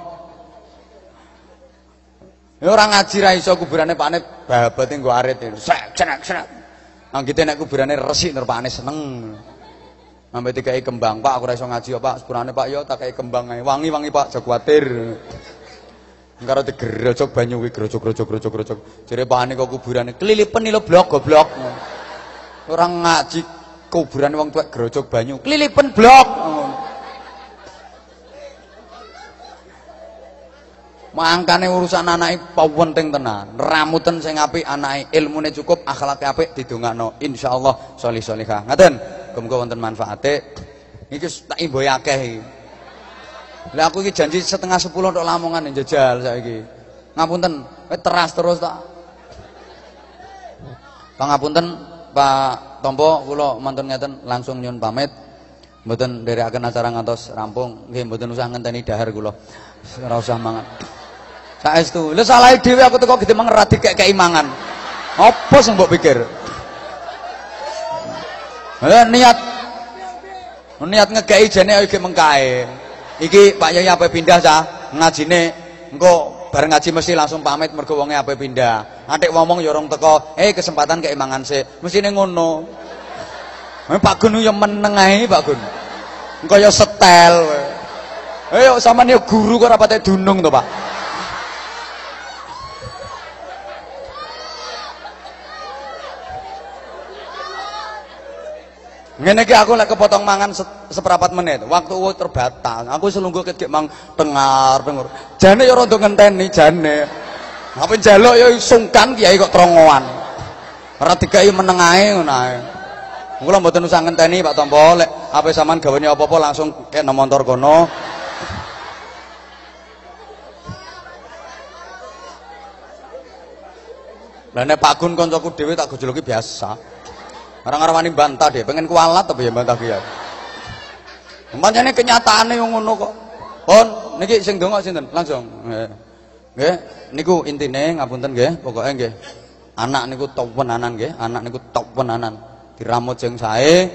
Ya orang ngaji ra iso kuburane Pakne babate nggo arit. Sek cenak cenak. Anggite nek kuburane resik nur Pakne seneng. Sampai dikai kembang, Pak, aku iso ngaji ya, Pak. Sepurane Pak ya tak kei kembang ae. Wangi-wangi Pak, aja kuwatir. Engkaro digerojok banyu kuwi grojok-grojok grojok-grojok. Jare pakane kok kuburane kelilipen lho blok goblok. Orang ngaji kuburan wong tuwek grojok banyu, kelilipen blok. Mangkane urusan anake penting tenan. Ramuten sing apik anake, ilmune cukup, akhlake apik didongakno. Insyaallah sholih sholihah. Ngaten. Muga-muga wonten manfaate. Iki tak akeh iki. Lah aku iki janji setengah sepuluh untuk Lamongan njajal saiki. Ngapunten, teras terus tak. Pangapunten Pak Tompo kula mantun ngeten langsung nyun pamit. Mboten nderekaken acara ngantos rampung. Nggih mboten usah ngenteni dahar kula. Ora usah mangan. Saestu. Lha salah dhewe aku teko gede mangan ra dikek mangan. Apa mbok pikir? Eh, niat niat ngekei jane iki mengkae. Iki Pak Yai apa pindah cah ngajine engko bareng ngaji mesti langsung pamit mergo wonge apa pindah. Atik ngomong ya teko, "Eh kesempatan keimangan sih." Mestine ngono. Eh, Pak Gun yo meneng ae Pak Gun. Engko yo setel. Eh yo sampean yo guru kok ora patek dunung Pak. Ngene iki aku lek kepotong mangan se seperapat menit, waktu terbatas. Aku selungguh ket mang tengar, tengur. Jane ya rada ngenteni jane. Apa njaluk ya sungkan kiai kok trongoan. Ora dikai meneng ae ngono ae. Kula mboten usah ngenteni Pak Tompo, lek ape sampean gawane apa-apa langsung kek nang motor kono. Lah nek Pak Gun kancaku dhewe tak gojoloki biasa. Orang-orang wani bantah deh, pengen kualat tapi ya bantah dia. Pancene kenyataane yang ngono kok. Pon niki sing donga sinten? Langsung. Nggih. Niku intine ngapunten nggih, pokoke nggih. Anak niku top penanan nggih, anak niku top penanan. Diramut sing sae,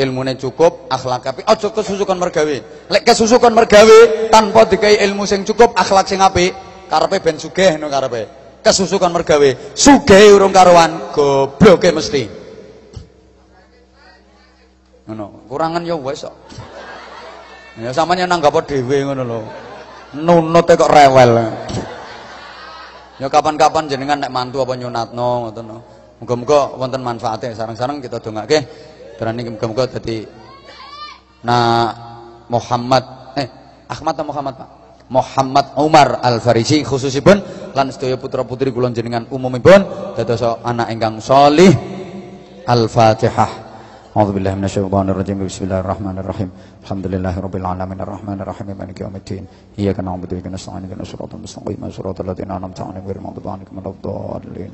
ilmune cukup, akhlak apik. Aja kesusukan mergawe. Lek kesusukan mergawe tanpa dikai ilmu sing cukup, akhlak sing apik, karepe ben sugih no karepe. Kesusukan mergawe, sugih urung karuan, gobloke mesti. Ngono. Kurangan ya wis kok. Ya sampeyan nanggap dhewe ngono lho. Nunute kok rewel. Ya kapan-kapan jenengan nek mantu apa nyunatno ngoten lho. Muga-muga wonten manfaate. Sareng-sareng kita dongake. Berani muga-muga dadi nah Muhammad eh Ahmad atau Muhammad Pak? Muhammad Umar Al Farisi khususipun lan sedaya putra-putri kula jenengan umumipun dados anak ingkang salih Al Fatihah أعوذ بالله من الشيطان الرجيم. بسم الله الرحمن الرحيم. الحمد لله رب العالمين. الرحمن الرحيم. مالك يوم الدين. إياك نعبد وإياك نستعين. اهدنا الصراط المستقيم. صراط الذين أنعمت عليهم غير المغضوب عليهم ولا الضالين.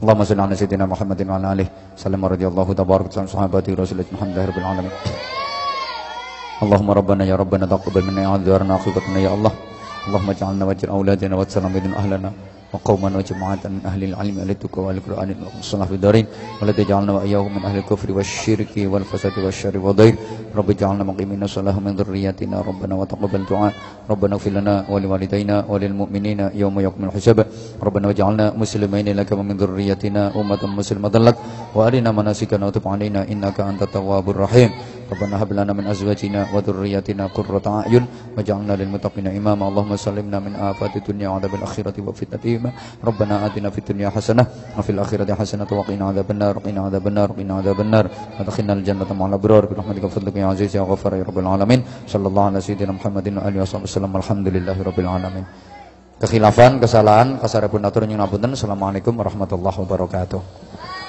اللهم صل على سيدنا محمد وعلى آله وسلم. رضي الله تبارك وتعالى عن صحابته رسول الله لله رب العالمين. اللهم ربنا يا ربنا تقبل منا أعذارنا عقوبتنا يا الله. اللهم اجعلنا واجعل أولادنا واتسلم من أهلنا. وقوما وجماعة من أهل العلم التقوى والقرآن والصلاة في الدارين ولا تجعلنا وإياهم من أهل الكفر والشرك والفساد والشر والضير. رب اجعلنا مقيمين الصلاة من ذرياتنا. ربنا وتقبل دعاء. ربنا اغفر لنا ولوالدينا وللمؤمنين يوم يقوم الحساب. ربنا واجعلنا مسلمين لك ومن ذريتنا أمة مسلمة لك. وأرنا مناسكنا وتب علينا إنك أنت التواب الرحيم. Rabbana hab lana min azwajina wa dhurriyyatina qurrata a'yun waj'alna lil muttaqina imama. Allahumma sallimna min afati dunya wa adhabil akhirati wa fitnati ma. Rabbana atina fid dunya hasanah wa fil akhirati hasanah wa qina adzabannar. Qina adzabannar. Qina adzabannar. Wa adkhilna al jannata ma'al abrar bi rahmatika fadlika ya aziz ya ghafur ya rabbal alamin. Sallallahu ala sayyidina Muhammadin wa alihi wasallam. Alhamdulillahi rabbil alamin. Kekhilafan, kesalahan, kasarepun atur nyunapunten. Assalamualaikum warahmatullahi wabarakatuh.